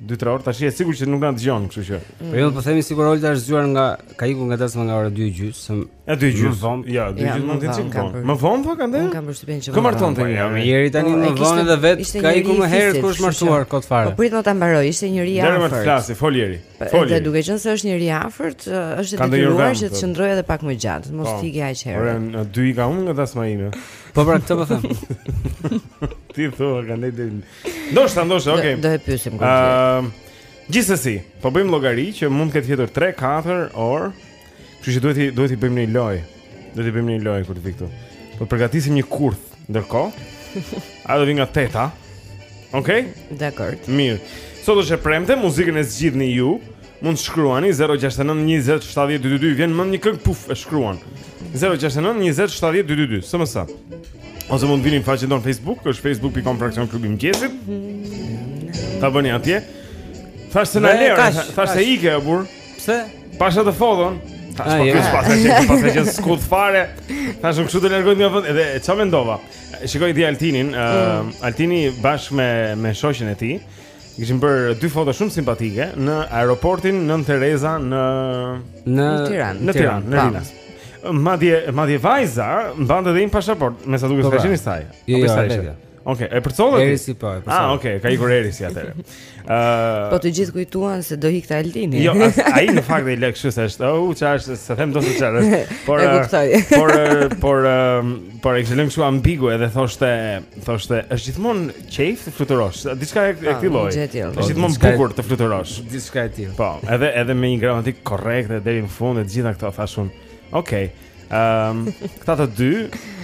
Dy tre orë tash e sigurt që nuk na dëgjon, kështu që. Po jo, po themi sikur Olta është zgjuar nga ka ikur nga dasma nga ora 2:30. Ja 2:30. Ja, 2:30 mund të ikim vonë. Më vonë po kanë. Unë kam përshtypjen që. Kë marton tani? Ja, më jeri tani më vonë edhe vet ka ikur më herët kur është martuar kot fare. Po pritmë ta mbaroj, ishte njeri i afërt. Deri më flasi, fol jeri. Po, fol. Dhe duke qenë se është njeri i afërt, është e detyruar që të po. qëndrojë edhe pak më gjatë, mos po. të ikë aq herët. Ora 2 ika unë nga dasma ime. Po pra këtë po them. Ti thua kanë deri Ndoshta, ndoshta, okay. Do e pyesim kur. Ëm, gjithsesi, po bëjmë llogari që mund të ketë fjetur 3-4 orë. Kështu që duhet t'i duhet t'i bëjmë një lojë. Duhet t'i bëjmë një lojë kur të vi këtu. Po t'i përgatisim një kurth ndërkohë. A do vi nga teta? Okej? Okay? Dakor. Mirë. Sot është e premte, muzikën e zgjidhni ju. Mund të shkruani 069 20 70 222 vjen më një këngë puf e shkruan. 069 20 70 222 SMS. Ose mund të vini në faqen tonë Facebook, është facebook.com fraksion klubi i mëngjesit. Ta bëni atje. Thashë se na le, thashë se ike apo? Pse? Pashë atë foton. Tash po kish pasë që po pasë qenë kot fare. Thashë unë kështu u largua nga vendi edhe çfarë mendova. Shikoj dje Altinin, mm. Altini bashkë me me shoqën e tij. Kishin bërë dy foto shumë simpatike në aeroportin Nënë Tereza në në Tiranë, në Tiranë, në Rinas. Madje madje vajza mbante edhe një pasaportë, me sa duket po, fashën e saj. Jo, jo, jo. Okej, e përcolle ti? Erisi po, e përcolla. Ah, okej, ka ikur Erisi atëherë. Ëh. Po të gjithë kujtuan se do ikte Altini. Jo, ai në fakt e lë kështu se është, oh, çfarë, se them do të çfarë. Por e kuptoj. Por por por e kishte lënë kështu ambigue edhe thoshte, thoshte, është gjithmonë Qejf të fluturosh, diçka e këtij lloji. Është gjithmonë bukur të fluturosh. Diçka e tillë. Po, edhe edhe me një gramatikë korrekte deri në fund e gjitha këto thashë unë. Okej. Ehm, këta të dy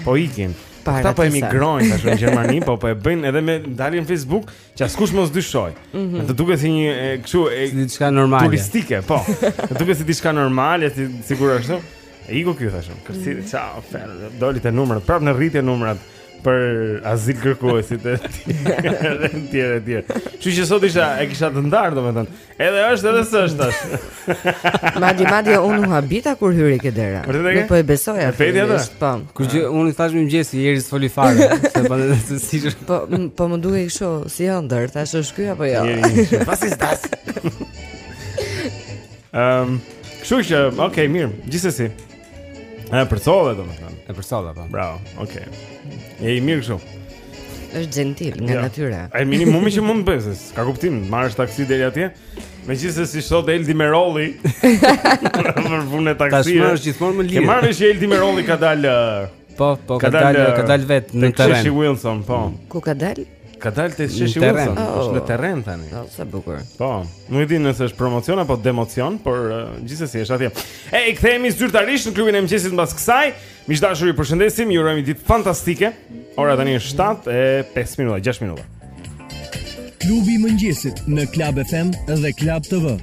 po ikin. Këta po emigrojnë tash në Gjermani, po po e bëjnë edhe me daljen në Facebook, që askush mos dyshojë. Mhm. Të duket si një kështu e diçka normale. Turistike, po. Të duket si diçka normale, si sigurisht. Iku ky thashë unë. Kërcit, mhm. ciao, fer. Doli te numrat, prapë në rritje numrat. për azilkërkuesit e tjerë e tjerë e tjerë. Kështu që sot isha e kisha të ndarë domethënë. Edhe është edhe s'është thashë. Madje madje unë u habita kur hyri ke dera. Nuk po e besoja. Fedi atë. Po. Kur që unë i thashë mirëmëngjes ai s'... jeri s'foli fare, se po të siç. Po po më dukej kështu si ëndërr, thashë është ky apo jo. Jeri. Pasi stas. Ehm, um, kështu që, okay, mirë. Gjithsesi. E përcolla domethënë. E përcolla po. Bravo. Okej. Okay. Je i mirë kështu. Është xhentil nga ja. natyra. Ai minimumi që mund të bësh, ka kuptim, marrësh taksi deri atje. Megjithëse si sot Eldi Merolli për punë taksi. Tashmë është gjithmonë më lirë. Ke marrë vesh që Eldi Merolli ka dalë uh, Po, po ka dalë ka dalë vetë në terren. Sheshi Wilson, po. Mm. Ku ka dalë? Ka dalë te Sheshi Wilson, oh. është në terren tani. Po, sa bukur. Po, nuk e di nëse është promocion apo democion, por uh, gjithsesi është atje. E i kthehemi zyrtarisht në klubin e mëngjesit mbas kësaj. Miq të dashur, ju përshëndesim, ju urojmë ditë fantastike. Ora tani është 7 e 5 minuta, 6 minuta. Klubi i mëngjesit në Club FM dhe Club TV.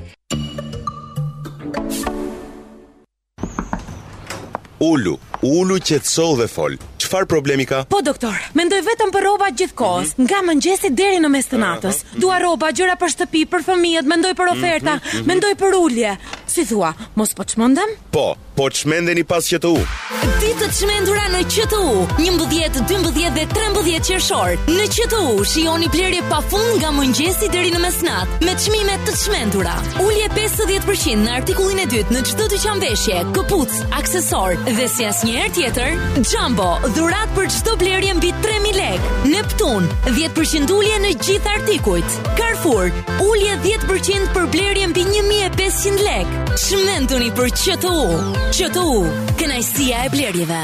Ulu, ulu qetësou dhe fol. Çfarë problemi ka? Po doktor, mendoj vetëm për rroba gjithë kohës, mhm. nga mëngjesi deri në mes të natës. Mhm. Dua rroba, gjëra për shtëpi, për fëmijët, mendoj për mhm, oferta, mendoj për ulje. Si thua, mos po çmendem? Po, po çmendeni pas QTU. Ditë të çmendura në QTU, 11, 12 dhe 13 qershor. Në QTU shijoni blerje pafund nga mëngjesi deri në mesnatë, me çmime të çmendura. Ulje 50% në artikullin e dytë në çdo dyqan veshje, këpucë, aksesorë dhe si asnjëherë tjetër, Jumbo, dhuratë për çdo blerje mbi 3000 lekë. Neptun, 10% ulje në gjithë artikujt. Carrefour, ulje 10% për blerje mbi 1500 lekë. Çmenduni për QTU. QTU, kënaqësia e blerjeve.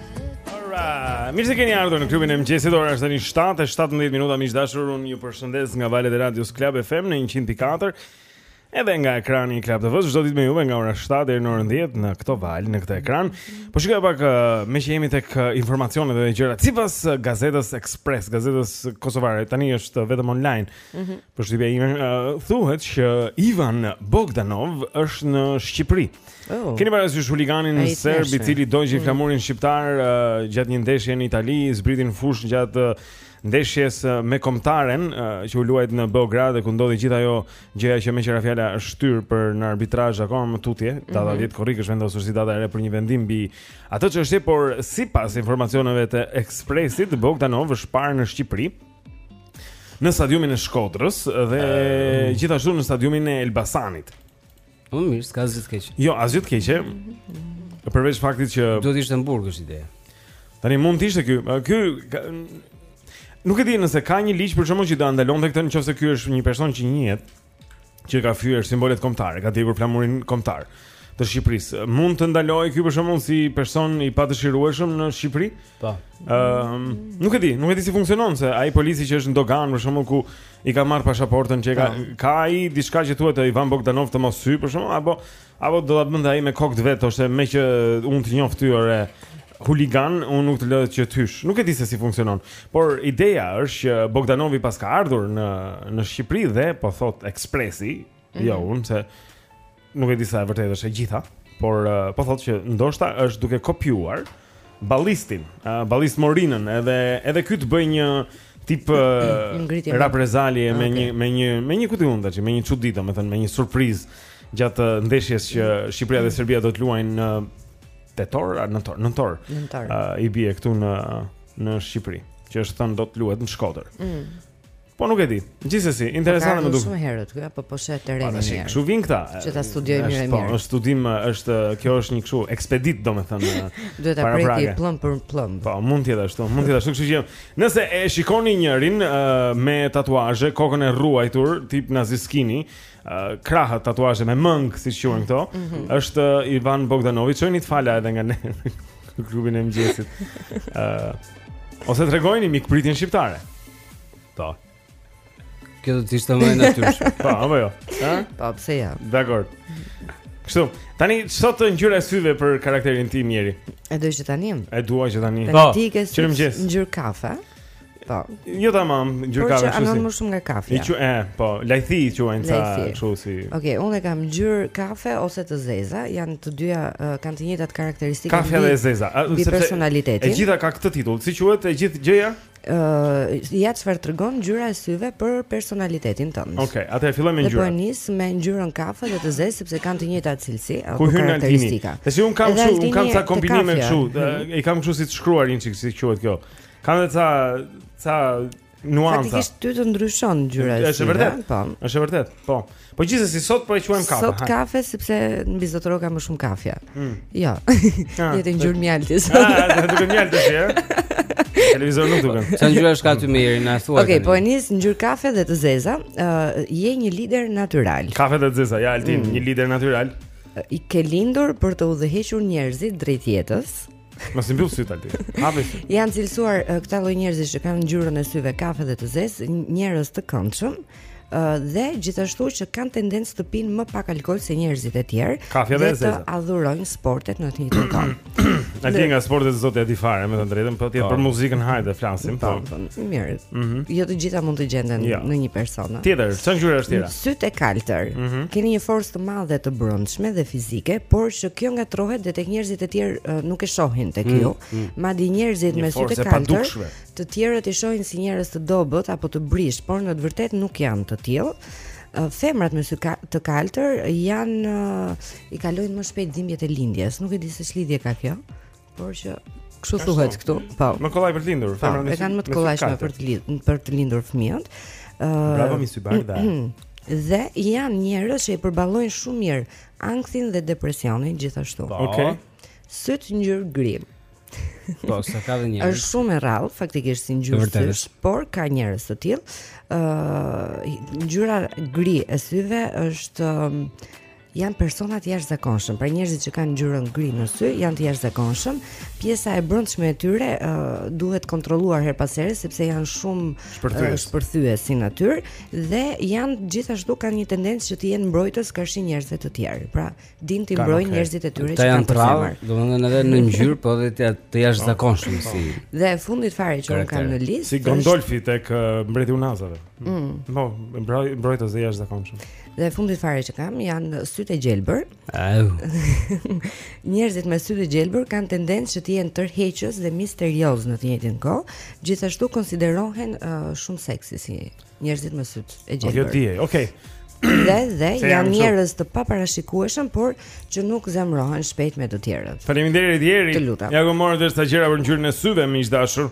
Mirë se keni ardhur në klubin e mëngjesit. Ora është tani 7:17 minuta. Miq të dashur, unë ju përshëndes nga valët e radios Club FM në 104. Edhe nga ekrani i Club TV-s çdo ditë me juve nga ora 7 deri në orën 10 në këto valë, në këtë ekran. Po shikoj pak uh, meqë jemi tek uh, informacionet dhe gjërat. Sipas uh, gazetës Express, gazetës kosovare, tani është vetëm online. Mm -hmm. Përshtypja ime, uh, thuhet që Ivan Bogdanov është në Shqipëri. Oh. Keni parasysh huliganin serb i cili dogji mm. flamurin shqiptar uh, gjatë një ndeshje në Itali, zbriti në fushë gjatë uh, ndeshjes uh, me kombëtaren uh, që u luajt në Beograd ku ndodhi gjithë ajo gjëja që meqë ra fjala është shtyrë për në arbitrazh akoma më tutje, mm -hmm. data 10 korrik është vendosur si data e re për një vendim mbi atë çështje, por sipas informacioneve të Expressit, Bogdanov është parë në Shqipëri në stadiumin e Shkodrës dhe uh, gjithashtu në stadiumin e Elbasanit. Po mirë, s'ka asgjë të keqe. Jo, asgjë të keqe. Përveç faktit që do të ishte në burg është ideja. Tani mund të ishte ky, ky nuk e di nëse ka një ligj për shembull që do ndalonte këtë nëse ky është një person që njihet që ka fyer simbolet kombëtare, ka djegur flamurin kombëtar të Shqipërisë. Mund të ndalohet ky për shembull si person i padëshirueshëm në Shqipëri? Po. Ëm, um, nuk e di, nuk e di si funksionon se ai polici që është në doganë për shembull ku i ka marrë pashaportën që ka po. ka ai diçka që thuhet Ivan Bogdanov të mos hyjë për shembull apo apo do ta bënte ai me kokë të vet ose meqë unë të njoh ty ore huligan unë nuk të lë që të hysh nuk e di se si funksionon por ideja është që Bogdanovi paska ardhur në në Shqipëri dhe po thotë Expressi mm -hmm. jo unë se Nuk e di sa e vërtetë është e gjitha, por uh, po thotë që ndoshta është duke kopjuar ballistin, uh, ballist Morinën, edhe edhe ky të bëj një tip uh, raprezalie okay. me një me një me një kuti, me një çudi, domethënë me një surprizë gjatë ndeshjes që Shqipëria dhe Serbia do të luajnë në tetor, nëntor, nëntor. Nëntor. Uh, I bie këtu në në Shqipëri, që është thënë do të luhet në Shkodër. Mm. Po nuk e di. Gjithsesi, interesante m'u duk. Shumë herët këtu apo po sheh terrenin. Po, kështu vin këta? Që ta studioj mirë mirë. Po, është studim, është kjo është një kështu ekspedit, domethënë. Duhet ta prekë plumb për plumb. Po, mund të jetë ashtu, mund të jetë ashtu, kështu që nëse e shikoni njërin me tatuazhe, kokën e rruajtur, tip naziskini, krahët tatuazhe me mëng, siç quhen këto, mm -hmm. është Ivan Bogdanovic, çojini të fala edhe nga ne në klubin e mëngjesit. Ë uh, ose tregojini mikpritjen shqiptare. Po. Kjo do të ishte më e natyrshme. Po, apo jo? Ë? Po, pse jo? Dakor. Kështu, tani sot te ngjyra e syve për karakterin te njeriu. E do që tani? E dua që tani. Po. Ti ke ngjyrë kafe. Po. Jo tamam, ngjyrë kafe kështu. Po që anon më shumë nga kafe. E quaj, eh, po, lajthi i quajnë sa kështu si. Okej, okay, unë kam ngjyrë kafe ose të zeza, janë të dyja uh, kanë të njëjtat karakteristika. Kafe dhe zeza, sepse personaliteti. E gjitha ka këtë titull. Si quhet e gjithë gjëja? Ëh, uh, ja çfarë tregon ngjyra e syve për personalitetin tënd. Okej, okay, atëherë fillojmë me ngjyrën. Po nis me ngjyrën kafe dhe të zezë sepse kanë të njëjtat cilësi apo karakteristika. Ku hyn Altini? Tash un kam kështu, un kam ca kombinime kështu, mhm. i kam kështu si të shkruar një çik si quhet kjo. Kam edhe ca ca nuanca. Faktikisht ty të ndryshon ngjyra e syve. Është vërtet. Po. Është vërtet. Po. Po gjithsesi sot po e quajmë kafe. Sot kafe sepse mbizotëron ka më shumë kafe. Mm. Jo. Ja. Ah, Jetë ngjyrë mjalti. Ja, ah, do të mjalti ti, eh? Televizor nuk duken. Sa ngjyra është ka ty njeriu na thuaj. Okej, okay, po e nis ngjyrë kafe dhe të zeza, ë uh, je një lider natyral. Kafe dhe të zeza, ja Altin, mm. një lider natyral. Ke lindur për të udhëhequr njerëzit drejt jetës. Mos i mbyll syt aty. Hapi. Jan cilësuar uh, këta lloj njerëzish që kanë ngjyrën e syve kafe dhe të zezë, njerëz të këndshëm uh, dhe gjithashtu që kanë tendencë të pinë më pak alkool se njerëzit e tjerë. Dhe të adhurojnë sportet në të njëjtën kohë. Altini nga sportet s'ta di fare, me të drejtë, po ti për po. muzikën hajde flasim. Po, po. po mirë. Mhm. Jo të gjitha mund të gjenden jo. në një person. Tjetër, çfarë ngjyrash të tjera? Sytë e kaltër. Mm -hmm. Keni një forcë të madhe të brendshme dhe fizike, por që kjo ngatërrohet dhe tek njerëzit e tjerë uh, nuk e shohin tek mhm, ju. Mm -hmm. Madje njerëzit me sy të kaltër, të tjerët i shohin si njerëz të dobët apo të brishtë, por në të vërtetë nuk janë të tillë. Uh, femrat me sy të kaltër janë uh, i kalojnë më shpejt dhimbjet e lindjes. Nuk e di se ç'lidhje ka kjo. Por që kështu thuhet këtu. Po. Më kollaj për të lindur, po, femra më. E kanë më të kollajshme për të lindur, për të lindur fëmijët. Ëh. Uh, Bravo mi sybardha. Dhe janë njerëz që i përballojnë shumë mirë ankthin dhe depresionin gjithashtu. Po. Okej. Okay. Sytë ngjyrë gri. Po, sa ka dhe njerëz. Është shumë e rrallë faktikisht si ngjyrë, por ka njerëz të tillë. Ëh, uh, ngjyra gri e syve është uh, janë persona të jashtëzakonshëm, pra njerëzit që kanë ngjyrën gri në sy janë të jashtëzakonshëm. Pjesa e brendshme e tyre uh, duhet kontrolluar herë pas here sepse janë shumë shpërthyes uh, si natyrë dhe janë gjithashtu kanë një tendencë që të jenë mbrojtës karshi njerëzve të tjerë. Pra, dinë t'i mbrojnë okay. njerëzit e tyre që kanë në zemër. Domethënë edhe në ngjyrë, po edhe të, të jashtëzakonshëm si. Dhe e fundit fare që unë kam në listë. Si Gandalfi tek mbreti i unazave. Mm. Po, mbrojtës e jashtëzakonshëm. Dhe e fundit fare që kam janë sytë e gjelbër. Au. Njerëzit me sytë e gjelbër kanë tendencë që të jenë tërheqës dhe misterioz në të njëjtën kohë, gjithashtu konsiderohen uh, shumë seksi si njerëzit me sytë e gjelbër. Okej, okay, okej. Okay. Dhe dhe janë njerëz të paparashikueshëm, por që nuk zemërohen shpejt me të tjerët. Faleminderit Jeri. Ja ku morët disa gjëra për ngjyrën e syve, miq të dashur.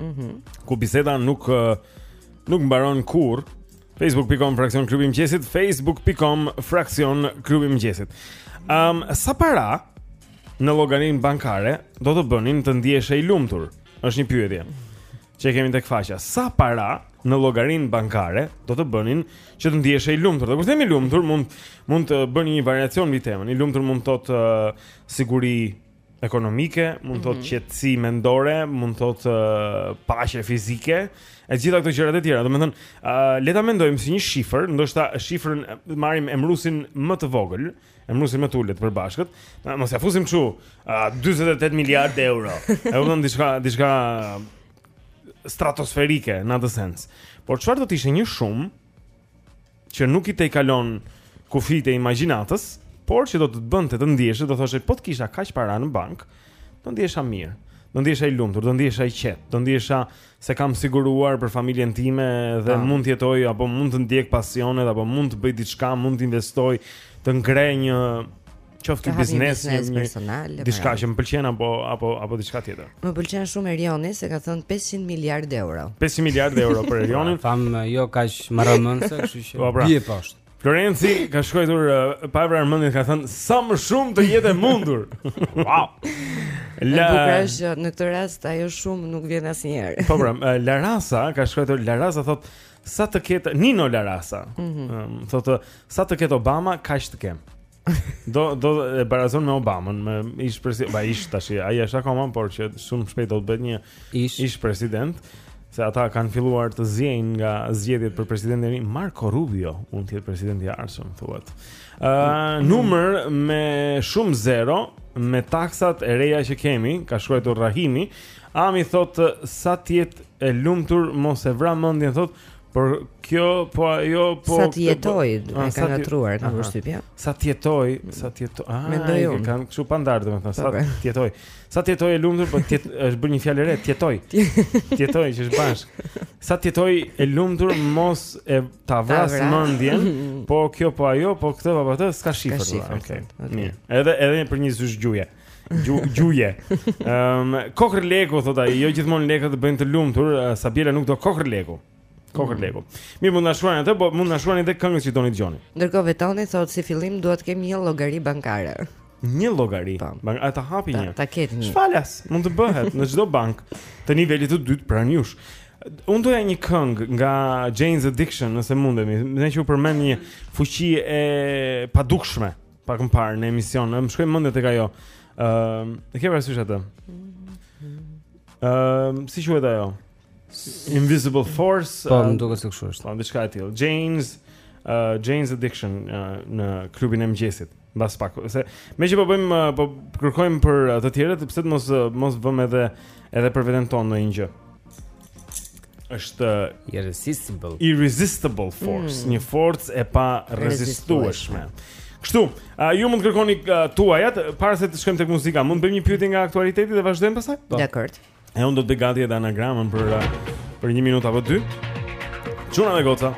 Mm -hmm. Ku biseda nuk nuk mbaron kurrë. Facebook.com fraksion klubi i mëngjesit, Facebook.com fraksion klubi i mëngjesit. Ehm, um, sa para në llogarinë bankare do të bënin të ndiheshe i lumtur? Është një pyetje që kemi tek faqja. Sa para në llogarinë bankare do të bënin që të ndiheshe i lumtur? Dhe kur themi lumtur, mund mund të bëni një variacion mbi temën. I lumtur mund të thotë uh, siguri ekonomike, mund të thotë mm -hmm. qetësi mendore, mund të thotë uh, paqe fizike, e të gjitha këto gjërat e tjera. Domethënë, uh, le ta mendojmë si një shifër, ndoshta shifrën marrim emëruesin më të vogël, emëruesin më të ulët të përbashkët. Uh, mos ia fusim kështu, uh, 48 miliard euro. E kupton diçka, diçka stratosferike në atë sens. Por çfarë do të ishte një shumë që nuk i tejkalon kufijtë e imagjinatës, por që do të të bënte të ndiheshe, do thoshe po të kisha kaq para në bankë, do ndihesha mirë. Do ndihesha i lumtur, do ndihesha i qetë, do ndihesha se kam siguruar për familjen time dhe ah. mund të jetoj apo mund të ndjek pasionet apo mund të bëj diçka, mund të investoj, të ngrej një qoftë ky biznes, biznes një personal, diçka që më pëlqen apo apo apo diçka tjetër. Më pëlqen shumë Erioni se ka thënë 500 miliard euro. 500 miliard euro për Erionin. Pra, thamë jo kaq marramendëse, kështu që po, pra. bie poshtë. Florenci ka shkrujtur uh, pa vrarë mendjen ka thënë sa më shumë të jetë e mundur. wow. La Bukash uh, në këtë rast ajo shumë nuk vjen asnjëherë. Po pra, uh, Larasa ka shkrujtur Larasa thotë sa të ketë Nino Larasa. Mm -hmm. um, thotë sa të ketë Obama kaq të kem. Do do e barazon me Obamën, me ish president, pa ish tash, ai është akoma, por që shumë shpejt do të bëhet një ish, ish president, se ata kanë filluar të ziejnë nga zgjedhjet për presidentin Marco Rubio, mund të jetë presidenti i ardhshëm, thuhet. Ë, uh, numër me shumë zero me taksat e reja që kemi, ka shkruar Rahimi, Ami thot sa të jetë e lumtur mos e vra mendjen thot Por kjo po ajo po sa të jetoj, po, e ka ngatërruar kam përshtypjen. Sa të jetoj, sa të jetoj. Ah, mendoj unë. Ka kështu pa ndar domethënë sa po, të jetoj. Sa të jetoj e lumtur, po të është bërë një fjalë e re, të jetoj. Të jetoj që është bashkë. Sa të jetoj e lumtur s'e vras mendjen, po kjo po ajo, po këtë po atë s'ka shifër. Okej. Mirë. Edhe edhe për një zyshë gjuhe. Gju, gjuhe. Ëm um, kokërr leku thotë ai, jo gjithmonë lekët të bëjnë të lumtur, Sabiela nuk do kokërr leku. Kokërr mm. leku. Mirë mund na shkruani atë, po mund na shkruani edhe këngën që doni të dëgjoni. Ndërkohë Vetoni thotë si fillim duhet të kem një llogari bankare. Një llogari. Po. Banka ta hapi një? Ta ketë një. Është falas, mund të bëhet në çdo bankë të nivelit të dytë pranë jush. Unë doja një këngë nga Jane's Addiction, nëse mundemi, meqë u përmend një fuqi e padukshme. Pak më parë në emision, më shkoi mendja tek ajo. Ëm, uh, e ke parasysh atë? Ëm, uh, si quhet ajo? Invisible Force. Po, më duket se kështu është. Po, diçka e tillë. Jane's, uh, Jane's Addiction uh, në klubin e mëngjesit. Mbas pak, se meqë po bëjmë po kërkojmë për të tjerët, pse të mos mos vëmë edhe edhe për veten tonë ndonjë gjë. është irresistible. Irresistible force, mm. një forcë e parezistueshme. Kështu, uh, ju mund të kërkoni uh, tuajat para se të shkojmë tek muzika. Mund të bëjmë një pyetje nga aktualiteti dhe vazhdojmë pastaj? Po. Dakord. E unë do të bëj gati edhe anagramën për uh, për 1 minutë apo 2. Çuna dhe goca.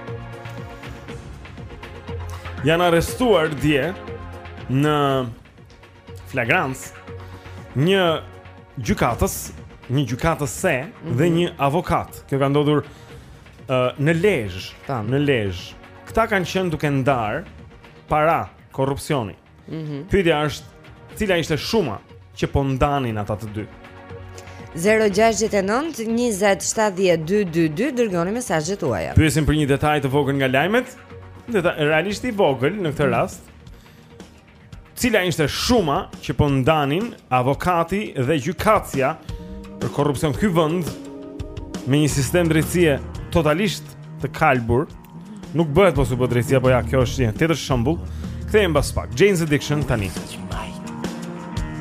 Janë arrestuar dje në flagrancë një gjykatës, një gjykatëse mm -hmm. dhe mhm. një avokat. Kjo ka ndodhur uh, në Lezhë, në Lezhë. Këta kanë qenë duke ndarë para korrupsioni. Mm -hmm. Pyetja është cila ishte shuma që po ndanin ata të dy. 0-6-9-27-12-2 Dërgoni mesazhet tuaja Pyesim për një detaj të vogël nga lajmet Detaj, Realisht i vogël në këtë rast Cila ishte shuma që po ndanin avokati dhe gjykatësja për korrupsion ky vend me një sistem drejtësie totalisht të kalbur. Nuk bëhet po s'u bë drejtësia, po ja, kjo është një tjetër shembull. Kthehemi pas pak. Jane's Addiction tani.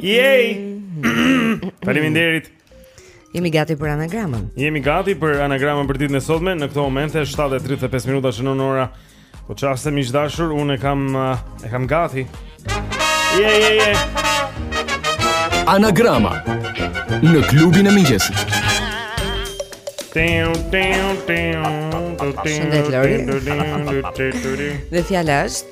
Yay! Faleminderit. Jemi gati për anagramën. Jemi gati për anagramën për ditën e sotme. Në këtë moment është 7:35 minuta shënon ora. Po çast miq dashur, unë kam eh, e kam gati. Je je je. Anagrama në klubin e mëngjesit. Teu teu teu. Shëndet Lori. Dhe fjala është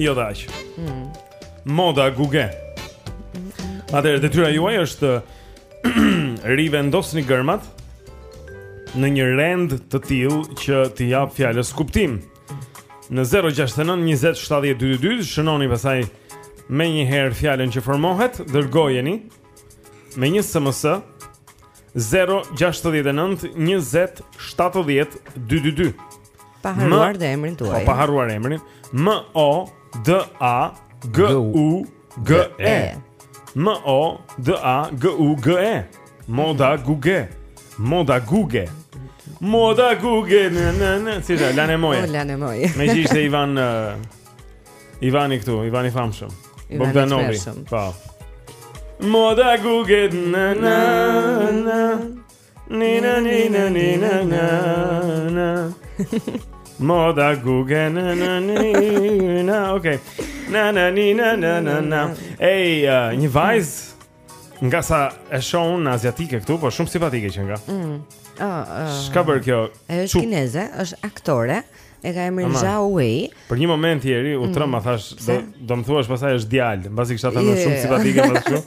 Jo dhe aq. Mm. Moda Guge. Atëherë detyra juaj është rivendosni gërmat në një rend të tillë që t'i japë fjalës kuptim. Në 069 20 70 222 shënoni pastaj menjëherë fjalën që formohet, dërgojeni me një SMS 0-6-19-20-7-10-2-2-2 Pa harruar dhe emrin tuaj, po, Pa harruar emrin M-O-D-A-G-U-G-E M-O-D-A-G-U-G-E Moda Guge Moda Guge Moda Guge Në në në Si të lanë e moje Lanë e moje Me që ishte Ivan Ivani këtu, Ivani famshëm. Bogdanovi. Po. Moda guget na na na. Ni na ni na ni na na na. Moda guget na na ni na. Okej. Na na ni na na na na. Ej, uh, një vajzë Nga sa e shoh unë një aziatike këtu, po shumë simpatike qenka. Mm. Ëh. Uh, uh, Ç'ka bërë kjo? Është kineze, është aktore. E ka emrin Zhao Wei. Për një moment Ieri u mm. tremba mm. thashë do do më thuash pastaj është djalë, mbasi kisha thënë yeah. shumë simpatike më kështu.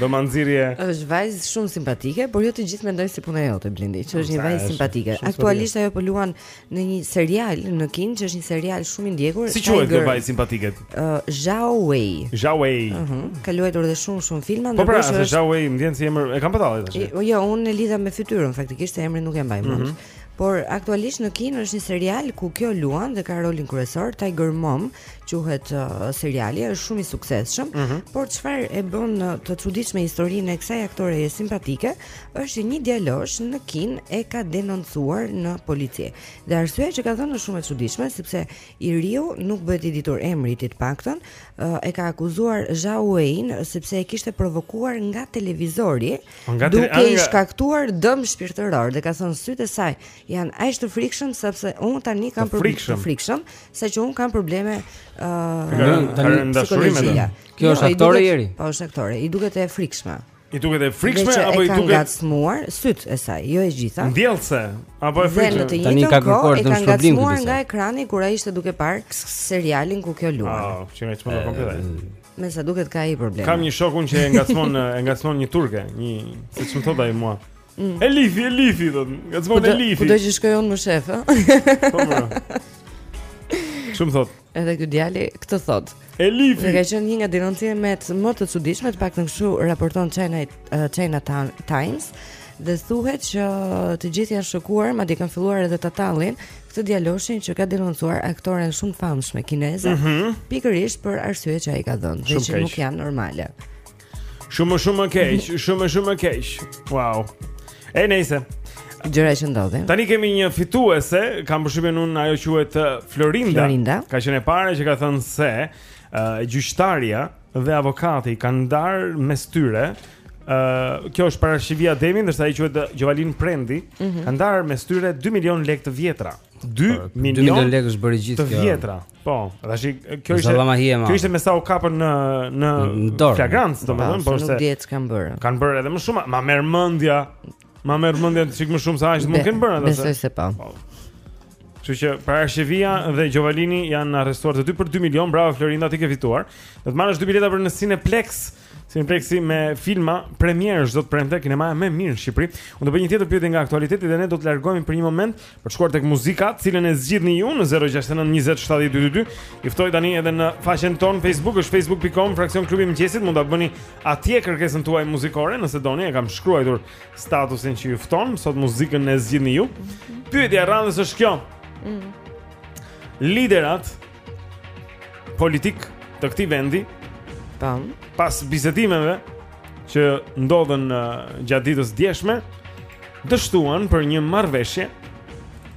Do më nxirje. Është vajzë shumë simpatike, por jo të gjithë mendojnë si puna jote Blendi, që është një vajzë simpatike. Aktualisht ajo po luan në një serial në Kinë që është një serial shumë i ndjekur. Si quhet kjo vajzë simpatike? Ë uh, Zhao Wei. Zhao Wei. Ëh, uh -huh. ka luajtur edhe shumë shumë filma, ndonëse po pra, është Zhao Wei, më vjen si emër, e kam patur tash. Jo, jo, unë e lidha me fytyrën, faktikisht emrin nuk e mbaj mend. Mm -hmm. Por aktualisht në Kinë është një serial ku kjo luan dhe ka rolin kryesor Tiger Mom, quhet uh, seriali, është shumë i suksesshëm, mm -hmm. por çfarë e bën uh, të çuditshme historinë e kësaj aktoreje simpatike, është një djalosh në Kinë e ka denoncuar në polici. Dhe arsyeja që ka dhënë është shumë e çuditshme sepse i riu nuk bëhet i ditur emri i tij të paktën, e ka akuzuar Zhao Wein sepse e kishte provokuar nga televizori po nga duke nga... i shkaktuar dëm shpirtëror dhe ka thënë sytë e saj janë aq të frikshëm sepse unë tani kam probleme të frikshëm, sa që unë kam probleme ë uh, psikologjike. Kjo është jo, aktore Ieri. Po është aktore, i duket e frikshme. I duket e frikshme apo i duket? Dhe që e ka ngacmuar, sytë e saj, jo e gjitha. Ndjellëse, apo e frikshme? Dhe në të jetën kjo, e ka ngacmuar nga ekrani, kur ai ishte duke parë serialin ku kjo luan. A, qenka i çmendur komplet ai. Me sa duket ka ai problem. Kam një shok unë që e ngacmon e ngacmon një turke, një siç më thotë ai mua. Mm. Elifi, Elifi, do të ngacmon Elifi. Po do të shkoj unë më shef, ë? Po. Shu më thotë. Edhe ky djali këtë thotë. Elifi. Dhe ka qenë një nga denoncimet më të çuditshme, të paktën kështu raporton China uh, China Times dhe thuhet që të gjithë janë shokuar, madje kanë filluar edhe ta tallin këtë djaloshin që ka denoncuar aktoren shumë të famshme kineze, mm -hmm. pikërisht për arsye që ai ka dhënë, dhe që nuk janë normale. Shumë shumë më keq, shumë shumë më keq. Wow. E nejse. Gjëra që ndodhin. Tani kemi një fituese, kam përshtypjen unë ajo quhet uh, Florinda. Florinda. Ka qenë e para që ka thënë se uh, gjyqtarja dhe avokati kanë ndarë mes tyre Uh, kjo është Parashqevia Demi, ndërsa ai quhet Gjovalin Prendi, mm -hmm. kanë ndarë mes tyre 2 milion lekë të vjetra. 2 milion lekë është bërë gjithë kjo. Të vjetra. Po, tash kjo ishte kjo ishte me sa u kapën në në flagrancë, po, domethënë, po se nuk dihet ç'kanë bërë. Kanë bërë edhe më shumë, ma merr mendja. Ma merr mendja të sik më shumë se aq mund të kenë bërë atë. Besoj se po. po. Kështu që Parashqevia dhe Gjovalini janë arrestuar të dy për 2 milion. Bravo Florinda, ti ke fituar. Do të marrësh dy bileta për në Cineplexx. Cineplexx-i me filma premierë çdo të premte kinemaja më e mirë në Shqipëri. Unë do bëj një tjetër pyetje nga aktualiteti dhe ne do të largohemi për një moment për të shkuar tek muzika, të cilën e zgjidhni ju në 069 20 70 222. Ju ftoj tani edhe në faqen tonë Facebook, është facebook.com fraksion klubi i mëngjesit, mund ta bëni atje kërkesën tuaj muzikore nëse doni, e kam shkruar statusin që ju fton, sot muzikën e zgjidhni ju. Pyetja e radhës është kjo. Mm. Liderët politikë të këtij vendi. Tan, pas bisedimeve që ndodhën gjatë ditës djeshme, dështuan për një marrëveshje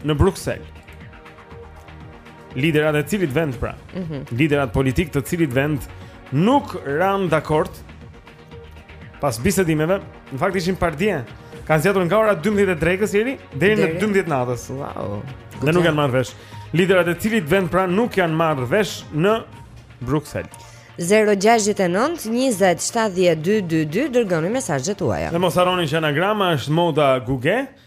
në Bruksel. Liderët e cilit vend pra? Mm -hmm. Liderët politikë të cilit vend nuk ranë dakord Pas bisedimeve, në fakt ishin pardje. Kanë zgjatur nga ora 12 e drekës deri deri në 12 natës. Wow. Dhe nuk janë marrë vesh. Liderët e cilit vend pra nuk janë marrë vesh në Bruksel. 069 20 70 222 dërgoni mesazhet tuaja. Dhe mos harroni që anagrama është moda guge.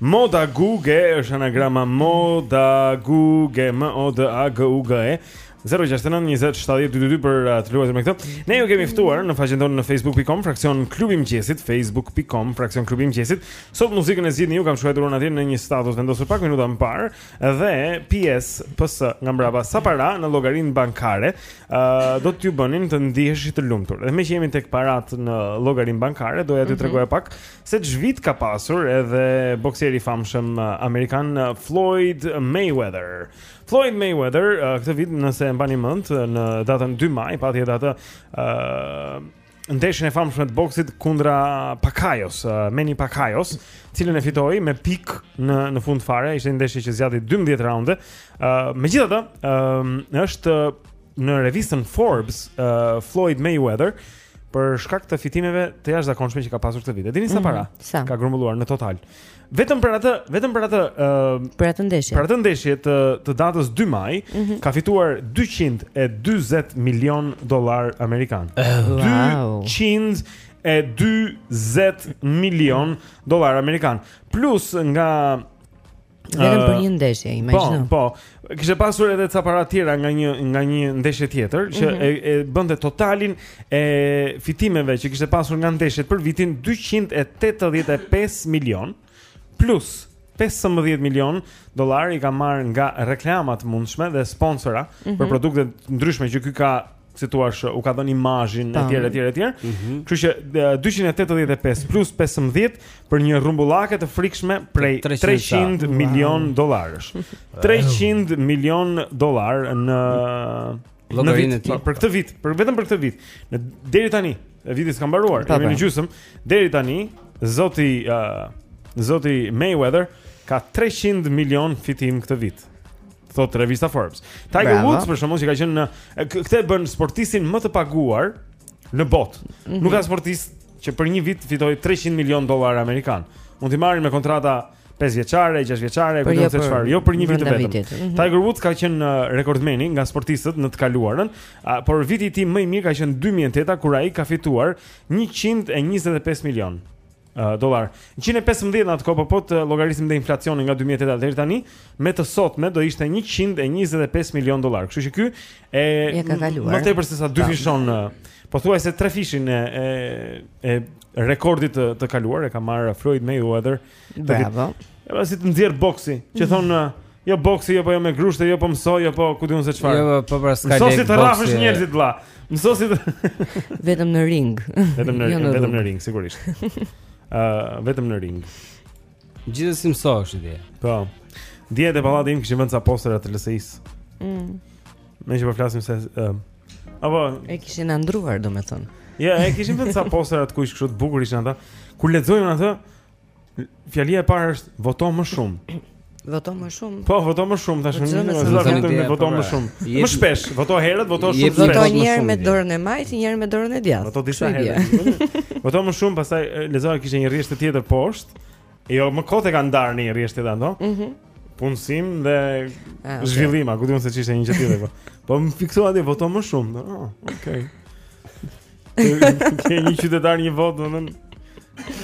Moda Guge është anagrama Moda Guge M O D A G U G E 069 20 70 222 për uh, të luajtur me këtë. Ne ju kemi ftuar në faqen tonë në facebook.com fraksion klubi i mëngjesit, facebook.com fraksion klubi i mëngjesit. Sot muzikën e zgjidhni ju kam shkruar unë atje në një status vendosur pak minuta më parë dhe PS PS nga mbrapa sa para në llogarinë bankare, ë uh, do t'ju bënin të ndiheshit të lumtur. Dhe meqë jemi tek paratë në llogarinë bankare, doja t'ju mm -hmm. tregoja pak Se ç'vit ka pasur edhe bokseri i famshëm uh, amerikan uh, Floyd Mayweather. Floyd Mayweather uh, këtë vit nëse e mbani mend në datën 2 maj pati edhe atë uh, ndeshjen e famshme të boksit kundra Pacquiaos, uh, Manny Pacquiaos, të cilën e fitoi me pikë në në fund fare, ishte një ndeshje që zgjati 12 raunde. Uh, Megjithatë, uh, është në revistën Forbes uh, Floyd Mayweather për shkak të fitimeve të jashtëzakonshme që ka pasur këtë vit. E dini sa mhm, para? Mm -hmm, sa? Ka grumbulluar në total. Vetëm për atë, vetëm për atë ë uh, për atë ndeshje. Për atë ndeshje të të datës 2 maj mm -hmm. ka fituar 220 milion dollar amerikan. Oh, wow. 220 milion dollar amerikan plus nga Vetëm për një ndeshje, po, imagjino. Po, po. Kishte pasur edhe ca para tjera nga një nga një ndeshje tjetër që mm -hmm. e, e bënte totalin e fitimeve që kishte pasur nga ndeshjet për vitin 285 milion plus 15 milion dollar i ka marrë nga reklama të mundshme dhe sponsora mm -hmm. për produkte të ndryshme që ky ka si thua, u ka dhënë imazhin e tjera e tjera e tjera. Mm -hmm. Kështu që 285 plus 15 për një rrumbullake të frikshme prej 300, 300 milion dollarësh. 300 milion dollar në në vit, po, për këtë vit, për vetëm për këtë vit. Në deri tani, viti s'ka mbaruar, po, jemi në po. gjysmë. Deri tani, zoti uh, zoti Mayweather ka 300 milion fitim këtë vit. thot revista Forbes. Tiger Bravo. Woods për shembull që ka qenë në këtë e bën sportistin më të paguar në botë. Mm -hmm. Nuk ka sportist që për një vit të fitojë 300 milion dollarë amerikan. Mund t'i marrin me kontrata 5 vjeçare, 6 vjeçare, ku di unë çfarë, jo për një vit vetëm. Vitit. Mm -hmm. Tiger Woods ka qenë uh, rekordmeni nga sportistët në të kaluarën, por viti i tij më i mirë ka qenë 2008 kur ai ka fituar 125 milion uh, dollar. 115 në atë kohë, po po të llogarisim dhe inflacionin nga 2008 deri tani, me të sotme do ishte 125 milion dollar. Kështu që ky e ia ka kaluar. Më tepër se sa dyfishin uh, pothuajse trefishin e e, e rekordit të, të kaluar e ka marrë Floyd Mayweather. Bravo. Ja pra si të nxjerr boksi, që mm. thonë uh, Jo boksi, jo po jo me grushte, jo po mësoj, jo po ku di unë se çfarë. Jo po pra s'ka lek. Mëso si të rrafësh njerëzit vlla. Mëso si të Vetëm në ring. Vetëm në jo ring, vetëm në ring sigurisht. Ë, vetëm në ring. Gjithsesi mësohesh ti. Po. Dje te pallati im kishin vënë ca postera të LSI-së. Mm. Meqë po flasim se ë apo e kishin ndruar domethënë. Jo, e kishin vënë ca postera të kuq kështu të bukur ishin ata. Kur lexojmë atë, Fjalia e parë është voto më shumë. Voto më shumë. Po, voto më shumë tash. Nuk do të thotë me voto më shumë. Më shpesh, voto herët, voto shumë shpesh. Voto një herë me dorën e majtë, një herë me dorën e djathtë. Voto disa herë. Voto më shumë, pastaj lexoja kishte një rrjeshtë tjetër poshtë. Jo, më kot e kanë ndarë në një rrjeshtë tjetër ato. Mhm. Punësim dhe ah, zhvillim, a ku di unë se ç'ishte një gjë tjetër po. Po më fiksove ti voto më shumë. Okej. Ke një qytetar një votë, domethënë.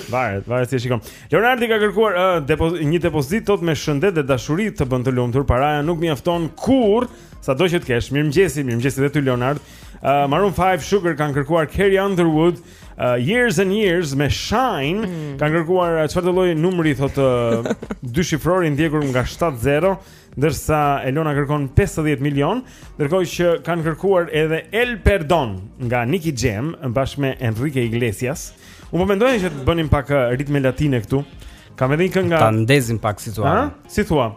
Varet, varet si e shikon. Leonardi ka kërkuar uh, depoz një depozitë thotë me shëndet dhe dashuri të bën të lumtur. Paraja nuk mjafton kurrë, sado që të kesh. Mirëmëngjes, mirëmëngjes edhe ty Leonard. Uh, Maroon 5 Sugar kanë kërkuar Carrie Underwood uh, Years and Years me Shine mm. kanë kërkuar çfarë uh, lloj numri thotë uh, dyshifror i ndjekur nga 70 Ndërsa Elona kërkon 50 milion, ndërkohë që kanë kërkuar edhe El Perdon nga Nicky Jam bashkë me Enrique Iglesias. Unë po mendoja që të bënim pak uh, ritme latine këtu. Kam edhe një këngë nga Ta ndezim pak situatën. Ha? Si thua?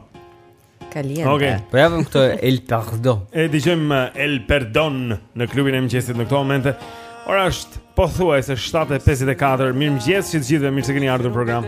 Kaliente. Okej. Okay. Po e vëmë këtë El Perdon. E dëgjojmë uh, El Perdon në klubin e mëngjesit në këto momente. Ora është pothuajse 7:54. Mirëmëngjes që të gjithëve, mirë se keni ardhur në program.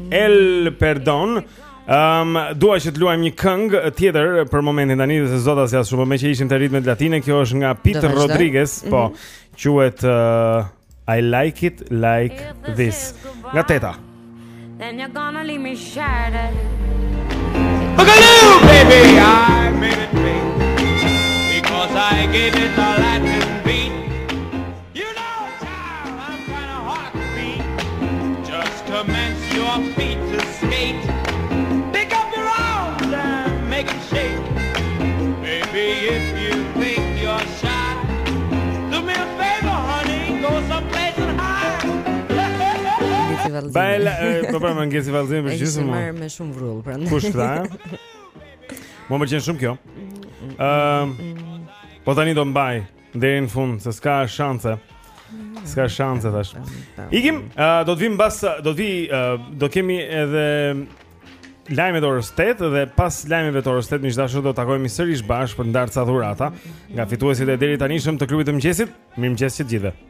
El Perdon. Ehm, um, dua që të luajmë një këngë tjetër për momentin tani, se zota s'ja shumë, meqë ishim te ritmet latine, kjo është nga Pete Rodriguez, mm -hmm. po. Mhm. Quhet uh, I like it like this. Nga teta. Then you're gonna leave me shattered. Look at you, baby, I made it big. Because I gave it all I Bella, po pra mëngjesi vallëzim për gjithë. Është marrë me shumë vrull prandaj. Kush tha? Mo më pëlqen shumë kjo. Ëm. Ehm, um, po tani do mbaj Deri në fund, se s'ka shanse. S'ka shanse tash. Ikim, uh, do të vim pas do të vi uh, do kemi edhe lajmet e orës 8 dhe pas lajmeve të orës 8 miq të dashur do të takohemi sërish bashkë për të ndarë ca dhurata nga fituesit e deritanishëm të klubit të mëngjesit. Mirëmëngjes të gjithëve.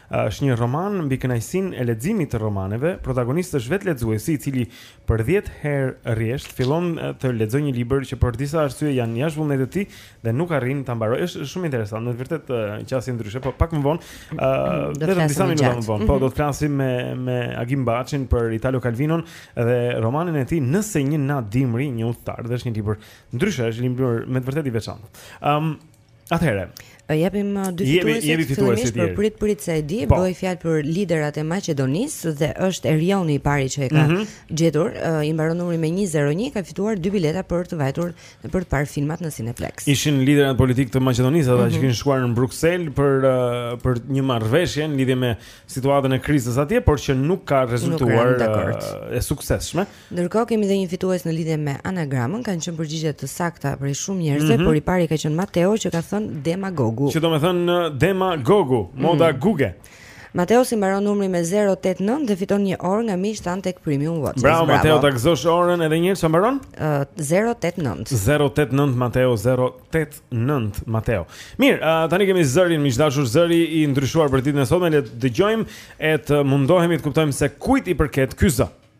Është një roman mbi kënaqësinë e leximit të romaneve. Protagonist është vetë lexuesi, i cili për 10 herë rresht fillon të lexojë një libër që për disa arsye janë jashtë vullnetit të tij dhe nuk arrin ta mbarojë. Është shumë interesant, në të vërtetë një qasje ndryshe, po pak më vonë, ë vetëm disa minuta më vonë, po mhm. do të flasim me me Agim Baçin për Italo Calvinon dhe romanin e tij Nëse një natë dimri, një udhëtar, dhe është një libër ndryshe, është një libër me të vërtetë i veçantë. Ëm um, Atëherë, E japim uh, dy Jepi- fituesit. jepi fituesit, Fillimisht për Jeri. prit prit se e di, Po. bëhej fjalë për liderat e Maqedonisë dhe është Erioni i pari që e ka Mhm. gjetur. Ë, I mbaron numri me 101, ka fituar dy bileta për të vajtur dhe për të parë filmat në Cineplex. Ishin liderat politikë të Maqedonisë ata që kishin shkuar në Bruksel për uh, për një marrëveshje në lidhje me situatën e krizës atje, por që nuk ka rezultuar dakord. uh, e suksesshme. Ndërkohë kemi dhe një fitues në lidhje me anagramën, kanë qenë përgjigje të sakta prej shumë njerëzve, mm -hmm. por i pari ka qenë Mateo që ka thënë demagogu. Që do të thënë demagogu, moda mm -hmm. guge. Mateos i mbaron numri me 089 dhe fiton një orë nga miqtë tanë tek Premium Watches. Bravo, Bravo. Mateo, ta gëzosh orën edhe një herë sa mbaron? Uh, 089. 089 Mateo 089 Mateo. Mirë, uh, tani kemi zërin miq të dashur, zëri i ndryshuar për ditën e sotme, le të dëgjojmë e të mundohemi të kuptojmë se kujt i përket ky zë.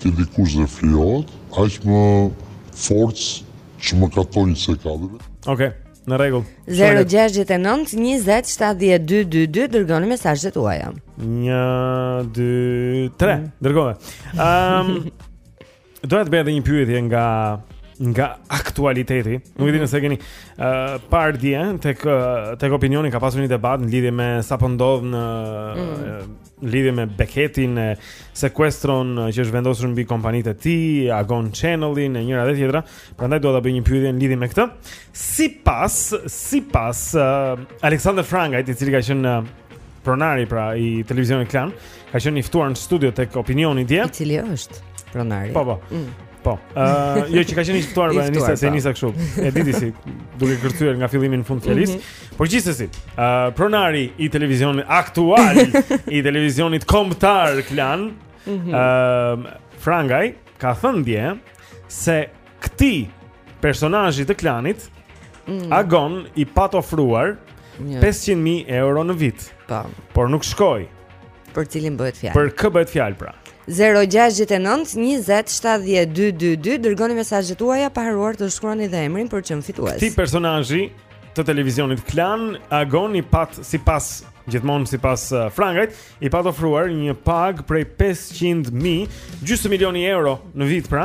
Te dikush dhe flijohet, aq më forcë që më katojnë se ka dhe vetë. Oke, në regull. 069 20 72 22 dërgoni mesazhet tuaja. 1, 2, 3, dërgove. Um, Doja të bëja dhe një pyetje nga nga aktualiteti. Mm -hmm. Nuk e di mhm. nëse keni uh, parë dje tek tek opinioni ka pasur një debat në lidhje me sa po ndodh në mm -hmm. uh, në lidhje me Becchettin e sekuestron që është vendosur mbi kompanitë e tij, Agon Channelin e njëra dhe tjetra. Prandaj dua ta bëj një pyetje në lidhje me këtë. Sipas, sipas uh, Aleksandër Frangajt, i cili ka qenë uh, pronari pra i televizionit Klan, ka qenë i ftuar në studio tek Opinioni dje. I cili është pronari? Po, po. Mm. Po. Ë, uh, jo që ka qenë i ftuar për nisa se nisa kështu. E di si, duke kërcyer nga fillimi në fund të fjalisë. Mm -hmm. Por gjithsesi, ë uh, pronari i televizionit aktual i televizionit kombëtar Klan, ë mm -hmm. uh, Frangaj ka thënë dje se këtij personazhi të Klanit mm. Agon i pat ofruar 500.000 euro në vit. Tam. Por nuk shkoi. Për cilin bëhet fjalë? Për kë bëhet fjalë pra? 0692070222 dërgoni mesazhet tuaja pa harruar të shkruani dhe emrin për çmim fitues. Këtij personazhi të televizionit Klan Agon i pat sipas gjithmonë sipas uh, Frangajt i pat ofruar një pagë prej 500.000 gjysmë milioni euro në vit pra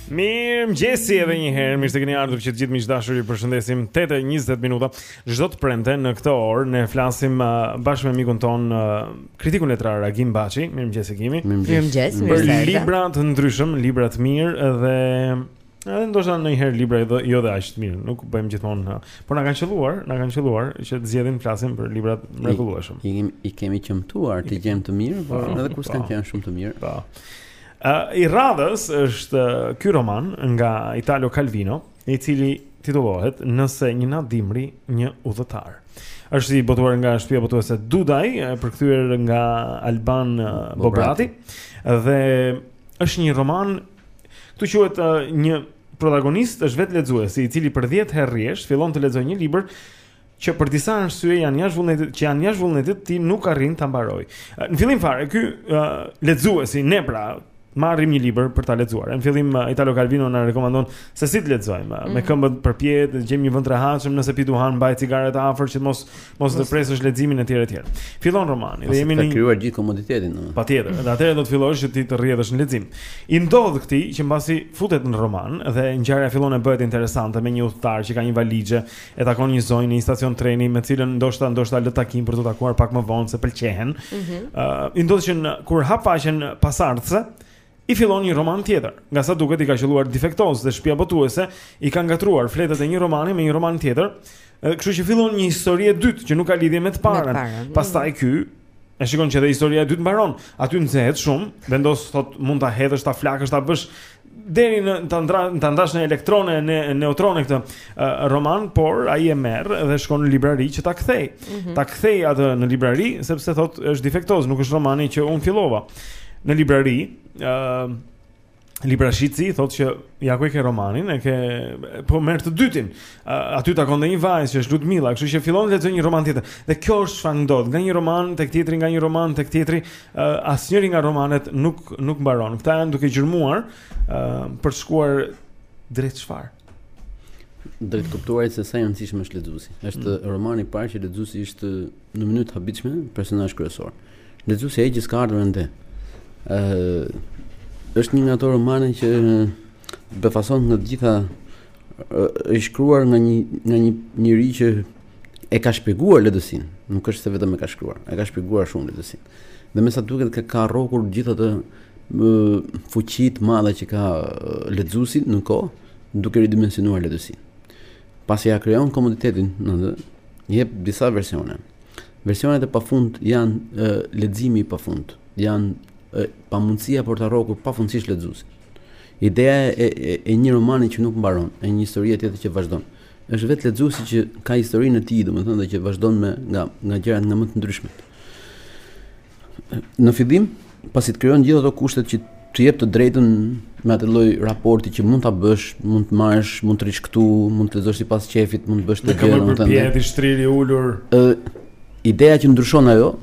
Mirë mëgjesi edhe një herë, mirë se keni ardhur që të gjithë miq të dashur ju përshëndesim 8.20 minuta Çdo të premte në këtë orë, ne flasim uh, bashkë me mikun tonë uh, Kritikun letrar Agim Baci, mirë mëgjesi Gimi Mirë mëgjesi, mirë mëgjesi Libra të ndryshëm, libra të mirë dhe Edhe ndoshta ndonjëherë libra jo, jo dhe aq të mirë, nuk bëjmë gjithmonë. Por na kanë qelluar, na kanë qelluar që të zgjedhim të flasim për libra të mrekullueshëm. I, i, i kemi qëmtuar të gjejmë të mirë, por po, edhe kur po. s'kan qenë shumë të mirë. Po. Uh, I radhës është ky roman nga Italo Calvino, i cili titullohet Nëse një natë dimri, një udhëtar. Është i botuar nga shtëpia botuese Dudaj, përkthyer nga Alban Bobrati dhe është një roman këtu quhet uh, një protagonist është vetë lexuesi, i cili për 10 herë rresht fillon të lexojë një libër që për disa arsye janë jashtë vullnetit, që janë jashtë vullnetit të tij nuk arrin ta mbarojë. Në fillim fare, ky uh, lexuesi ne pra marrim një libër për ta lexuar. Në fillim uh, Italo Calvino na rekomandon se si të lexojmë, mm -hmm. me mhm. këmbët përpjet, të gjejmë një vend të rehatshëm, nëse pi duhan, mbaj cigaret afër që mos mos të presësh leximin etj etj. Fillon romani dhe jemi në Të krijon gjithë komoditetin. No? Patjetër, dhe atëherë do të fillosh që ti të rrjedhësh në lexim. I ndodh këtij që mbasi futet në roman dhe ngjarja fillon të bëhet interesante me një udhëtar që ka një valixhe e takon një zonjë në një stacion treni me cilën ndoshta ndoshta lë takim për t'u takuar pak më vonë se pëlqehen. Ëh, mm -hmm. uh, i ndodh që në, kur hap faqen pasardhëse i fillon një roman tjetër. Nga sa duket i ka qëlluar defektoz dhe shtëpia botuese i ka ngatërruar fletët e një romani me një roman tjetër. Edhe kështu që fillon një histori e dytë që nuk ka lidhje me të parën. Mm. Pastaj ky e shikon që dhe historia e dytë mbaron. Aty nxehet shumë, vendos thotë mund ta hedhësh ta flakësh ta bësh deri në ta ndra, ta ndash në elektrone në neutrone këtë uh, roman, por ai e merr dhe shkon në librari që ta kthejë. Mm -hmm. Ta kthejë atë në librari sepse thotë është defektoz, nuk është romani që unë fillova. Në librari, ë uh, librashitësi thotë që ja ku e ke romanin, e ke po merr të dytin. aty takon një vajzë që është Ludmilla, kështu që fillon të lexojë një roman tjetër. Dhe kjo është çfarë ndodh, nga një roman tek tjetri, nga një roman tek tjetri, uh, asnjëri nga romanet nuk nuk mbaron. Këta janë duke gjurmuar uh, për të shkuar drejt çfarë? Drejt të kuptuarit se sa i rëndësishëm është lexuesi. Është mm. romani i parë që lexuesi është në mënyrë të habitshme personazh kryesor. Lexuesi e gjithë ka ardhur ende. Ë është një nga ato romane që befason nga të gjitha është shkruar nga një nga një njeri që e ka shpjeguar letërsinë, nuk është se vetëm e ka shkruar, e ka shpjeguar shumë letërsinë. Dhe me sa duket ka ka rrokur gjithë atë fuqi të madhe që ka lexuesi në kohë, duke ridimensionuar letërsinë. Pasi ia krijon komoditetin, në dhe, jep disa versione. Versionet e pafund janë e, leximi i pafund, janë e, pamundësia për ta rrokur pafundësisht lexuesin. Ideja e, e, e një romani që nuk mbaron, e një historie tjetër që vazhdon, është vetë lexuesi që ka historinë e tij, domethënë dhe që vazhdon me nga nga gjërat nga më të ndryshmet. Në fillim, pasi të krijon gjithë ato kushtet që të jep të drejtën me atë lloj raporti që mund ta bësh, mund të marrësh, mund të rrish këtu, mund të lexosh sipas qejfit, mund të bësh gjëra, domethënë. Të shtrirë, ulur. Ë ideja që ndryshon ajo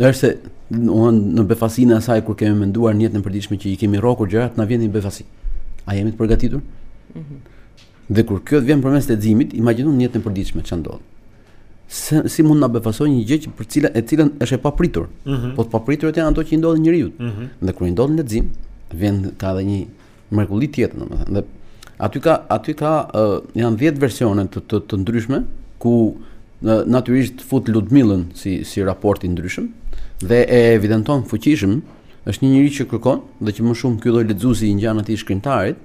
është se domethënë në befasinë e asaj kur kemi menduar në jetën e përditshme që i kemi rrokur gjërat, na vjen një befasi. A jemi të përgatitur? Mhm. Dhe kur kjo vjen përmes leximit, imagjino në jetën e përditshme ç'a ndodh. Se, si mund të na befasojë një gjë që për e cila është e papritur. Mm -hmm. Po të papriturat janë ato që i ndodhin njeriut. Mm -hmm. Dhe kur i ndodhin në lexim, vjen ka edhe një mrekulli tjetër, domethënë. Dhe aty ka aty ka uh, janë 10 versione të, të të ndryshme ku natyrisht fut Ludmillën si si raport i ndryshëm dhe e evidenton fuqishëm është një njeri që kërkon dhe që më shumë ky lloj lexuesi i ngjan atij shkrimtarit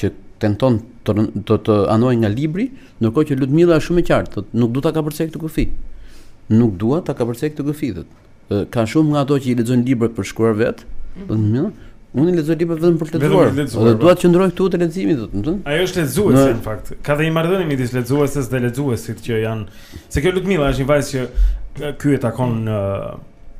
që tenton të të, të anojë nga libri, Ndërkohë që Ludmila është shumë e qartë, thotë, nuk dua ta kapërcej këtë kufi. Nuk dua ta kapërcej këtë kufi, thotë. Ka shumë nga ato që i lexojnë librat për të shkruar vetë, mhm. thotë, mm -hmm. Unë i lexoj librat vetëm për të lexuar. Dhe dua të qëndroj këtu te leximi, domethënë. Ajo është lexuese në fakt. Ka dhe një marrëdhënie midis lexueses dhe lexuesit që janë se kjo Ludmila është një vajzë që ky e takon në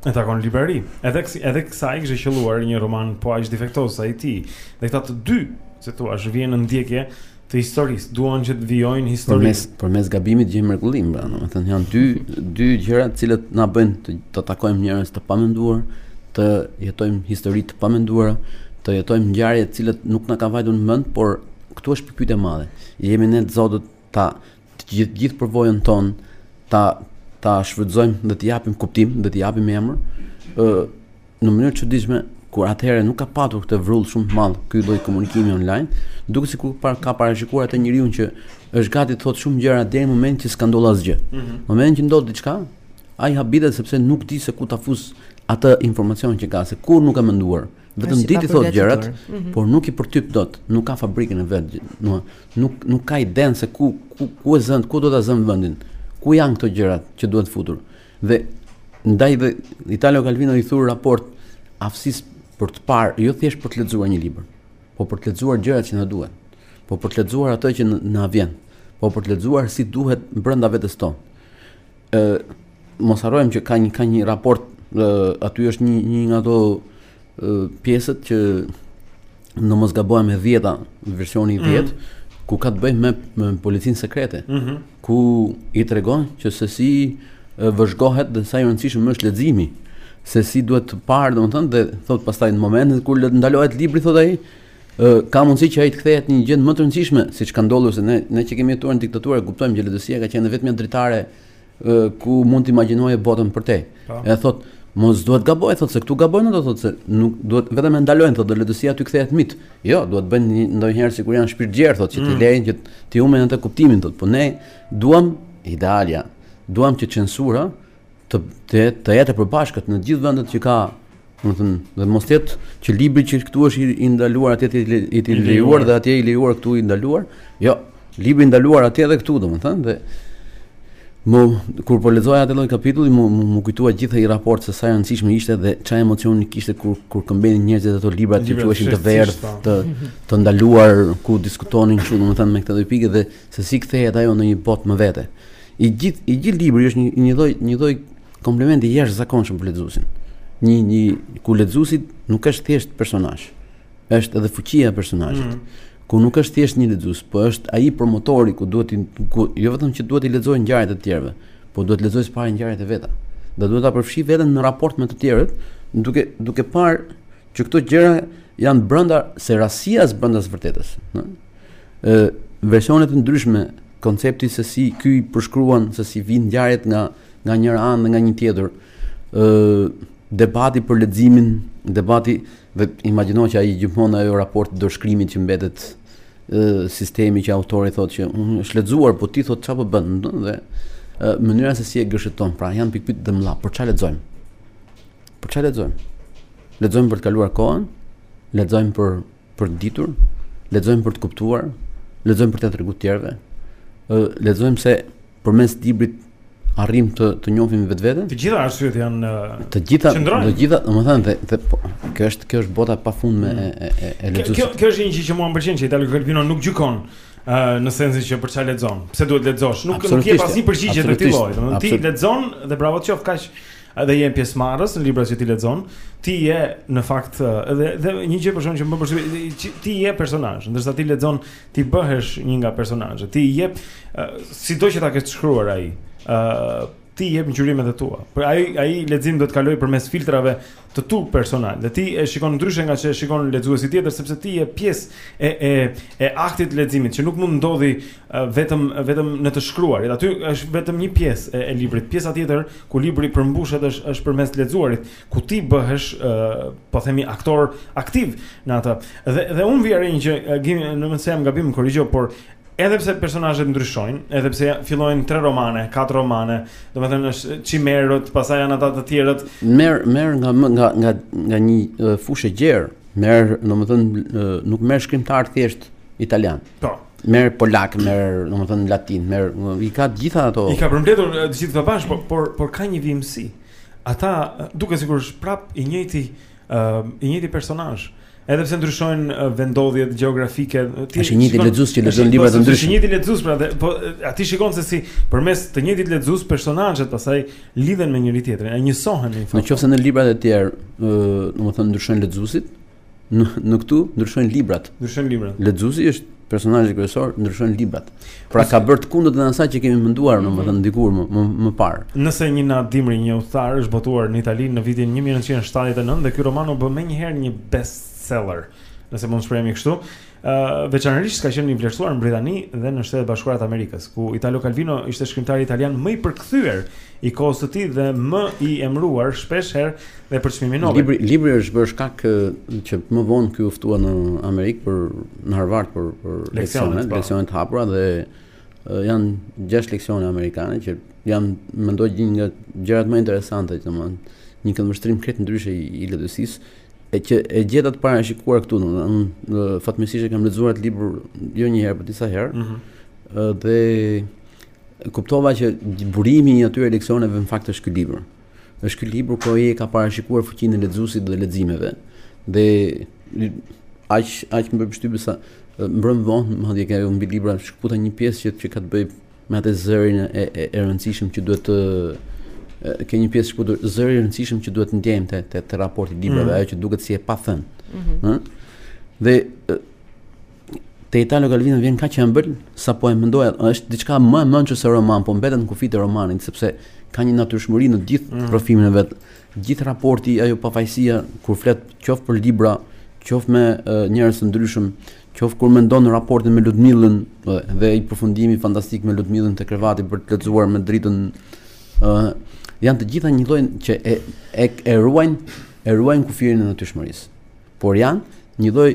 e takon në librari. Edhe edhe kësaj i kishte qelluar një roman po aq defektoz sa i tij. Dhe këta të dy, si të thuash, vihen në ndjekje të historisë, duan që të vijojnë historinë. Përmes përmes gabimit gjejmë mrekullinë, pra, domethënë janë dy dy gjëra të cilat na bëjnë të, të takojmë njerëz të pamenduar, të jetojmë histori të pamenduara, të jetojmë ngjarje të cilat nuk na ka vajtur në mend, por këtu është pyetja e madhe. Jemi ne të zotët ta të gjithë gjithë përvojën tonë ta ta shfrytëzojmë dhe t'i japim kuptim, dhe t'i japim emër. ë Në mënyrë të çuditshme, kur atëherë nuk ka patur këtë vrull shumë të madh ky lloj komunikimi online, duket sikur par, ka parashikuar atë njeriun që është gati të thotë shumë gjëra deri në momentin që s'ka ndodhur asgjë. Mm -hmm. Në momentin që ndodh diçka, ai habitet sepse nuk di se ku ta fusë atë informacion që ka, se kurrë nuk e ka menduar. Vetëm di të thotë gjërat, mm -hmm. por nuk i përtyp dot, nuk ka fabrikën e vet, nuk nuk nuk e ka idenë se ku ku ku e zë, ku do ta zërë vendin, ku janë këto gjërat që duhet futur. Dhe ndaj dhe Italo Calvino i thur raport aftësisë për të parë, jo thjesht për të lexuar një libër, po për të lexuar gjërat që na duhen, po për të lexuar atë që na vjen, po për të lexuar si duhet brenda vetes tonë. Ë mos harrojmë që ka një ka një raport ë aty është një një nga ato pjesët që në mos gabohem e dhjeta, versioni i mm. dhjetë, mm ku ka të bëjë me, me policinë sekrete, mm -hmm. ku i tregon që se si vëzhgohet dhe sa i rëndësishëm është leximi, se si duhet parë, domethënë dhe thotë pastaj në momentin kur ndalohet libri thotë ai, ka mundësi që ai të kthehet në një gjë më të rëndësishme, siç ka ndodhur se ne ne që kemi jetuar në diktaturë, kuptojmë që letërsia ka qenë vetëm një dritare ku mund të imagjinoje botën për te. Po. E thotë, mos duhet gabojnë, thotë se këtu gabojnë, do thotë se nuk duhet vetëm e ndalojnë, thotë dhe letërsia ty kthehet mit. Jo, duhet bëjnë ndonjëherë sikur janë shpirtgjerë, thotë që t'i mm. lejnë që t'i humbin atë kuptimin, thotë, po ne duam idealja, duam që censura të të të jetë e përbashkët në gjithë vendet që ka Me thënë, dhe mos të jetë që libri që këtu është i ndaluar atje të jetë i lejuar dhe atje i lejuar këtu i ndaluar, jo, libri i ndaluar atje edhe këtu, domethënë, dhe më, kur po lexoja atë lloj kapitulli, më, më, m'u kujtua gjithë ai raport se sa e rëndësishme ishte dhe ça emocioni kishte kur, kur këmbenin njerëzit ato librat që quheshin të verdhë, të, të ndaluar, ku diskutonin kështu, domethënë, me këtë dhe pike dhe Se si kthehet ajo në një botë më vete. I gjithë i gjithë libri është një një lloj një lloj komplimenti i jashtëzakonshëm për lexuesin. Një një ku lexuesi nuk është thjesht personazh. Është edhe fuqia e personazhit. Mm -hmm. Ku nuk është thjesht një lexues, po është ai promotori ku duhet të ku jo vetëm që duhet të lexojë ngjarjet e të tjerëve, po duhet të lexojë para ngjarjet e veta. Dhe duhet ta përfshijë veten në raport me të tjerët, duke duke parë që këto gjëra janë brenda se trillja është brenda së vërtetës, ëh. ë versione të ndryshme koncepti se si ky i përshkruan se si vijnë ngjarjet nga nga njëra anë dhe nga një tjetër. ë debati për leximin, debati dhe imagjino që ai gjithmonë ajo raport dorëshkrimit që mbetet ë sistemi që autori thotë që unë është lexuar, po ti thotë çfarë po bën, dhe ë mënyra se si e gëshëton. Pra janë pikëpyetje të mëdha, për çfarë lexojmë? Për çfarë lexojmë? Lexojmë për të kaluar kohën, lexojmë për Për të ditur, lexojmë për të kuptuar, lexojmë për të treguar të tjerëve. Ë lexojmë se përmes librit arrijmë të të njohim vetveten. Të gjitha arsyet janë të gjitha të gjitha, domethënë dhe, dhe po, kjo është kjo është bota pafund me mm. e e e lexues. Kjo kjo është një gjë që mua më pëlqen që Italo Calvino nuk gjykon ë në sensin që për çfarë lexon, pse duhet lexosh. Nuk nuk jep asnjë përgjigje të këtij lloji, domethënë ti lexon dhe bravo të qoftë kaq Edhe je pjesëmarrës në librat që ti lexon, ti je në fakt edhe dhe një gjë përshembull që më bën përshtypje, ti je personazh, ndërsa ti lexon, ti bëhesh një nga personazhet. Ti jep sido që ta ketë shkruar ai, ë ti jep ngjyrimet e tua. Por ai ai lexim do të kalojë përmes filtrave të tu personalë. Dhe ti e shikon ndryshe nga ç'e shikon lexuesi tjetër sepse ti je pjesë e e e aktit të leximit që nuk mund ndodhë vetëm vetëm në të shkruarit. Aty është vetëm një pjesë e, e librit. Pjesa tjetër ku libri përmbushet është është përmes lexuarit, ku ti bëhesh uh, po themi aktor aktiv në atë. Dhe dhe unë vë re një gjë, nëse jam gabim korrigjomë, por edhe pse personazhet ndryshojnë, edhe pse fillojnë tre romane, katër romane, domethënë është cimerët, pastaj janë ata të tjerët. Merr merr nga nga nga nga një fushë e gjerë, merr domethënë nuk merr shkrimtarë thjesht italianë. Po. merr polak, merr, domethënë latin, merr i ka të gjitha ato. I ka përmbledhur të gjithë këto bash, por por por ka një vijimësi. Atë duket sikur është prap i njëjti ë uh, i njëjti personazh. Edhe pse ndryshojnë vendodhjet gjeografike, ti është i njëjti lexues që lexon libra të ndryshëm. Është i njëjti lexues, pra dhe po aty shikon se si përmes të njëjtit lexues personazhet pastaj lidhen me njëri-tjetrin, e njësohen në fakt. Në qoftë se në librat e tjerë, ë, domethënë ndryshojnë lexuesit, Në, në këtu ndryshojnë librat. Ndryshojnë librat. Lexuesi është personazhi kryesor, ndryshojnë librat. Pra ka bërë të kundërtën e asaj që kemi menduar mm -hmm. dikur më, më më parë. Nëse një natë dimri një udhëtar është botuar në Itali në vitin 1979 dhe ky roman u bë menjëherë një bestseller, nëse mund të shprehemi kështu, Uh, veçanërisht ka qenë i vlerësuar në Britani dhe në Shtetet e Bashkuara të Amerikës, ku Italo Calvino ishte shkrimtari italian më i përkthyer i kohës së tij dhe më i emëruar shpesh herë dhe për çmimin Nobel. Libri libri është bërë shkak që më vonë ky u ftua në Amerikë për në Harvard për për leksione, po. leksione të hapura dhe uh, janë gjashtë leksione amerikane që janë mendoj një nga gjërat më interesante, domethënë një këndvështrim krejt ndryshe i, i letërsisë e që e gjeta të parashikuar këtu në në fatmirësisht e kam lexuar atë libër jo një herë, por disa herë. Ëh. Mm -hmm. Dhe kuptova që burimi i atyre leksioneve në fakt është ky libër. Është ky libër ku ai e ka parashikuar fuqinë e lexuesit dhe leximeve. Dhe aq aq më bëri përshtypje sa mbrëm vonë, madje te mbi libra shkputa një pjesë që që ka të bëjë me atë zërin e, e, e rëndësishëm që duhet të ketë një pjesë shkëputur zëri i rëndësishëm që duhet të ndjejmë te te, te raporti librave, mm. ajo që duket si e pathënë. Ëh. Mm -hmm. Dhe te Italo Calvino vjen kaq ëmbël sa po e mendoja, është diçka më e mençur se roman, po mbetet në kufijtë e romanit sepse ka një natyrshmëri në gjithë mm. rrëfimin e vet. Gjithë raporti ajo pafajësia kur flet qoftë për libra, qoftë me njerëz të ndryshëm, qoftë kur mendon raportin me Ludmillën dhe ai përfundimi fantastik me Ludmillën te krevati për të lexuar me dritën ë janë të gjitha një lloj që e e, e ruajnë e ruajnë kufirin e natyrshmërisë. por janë një lloj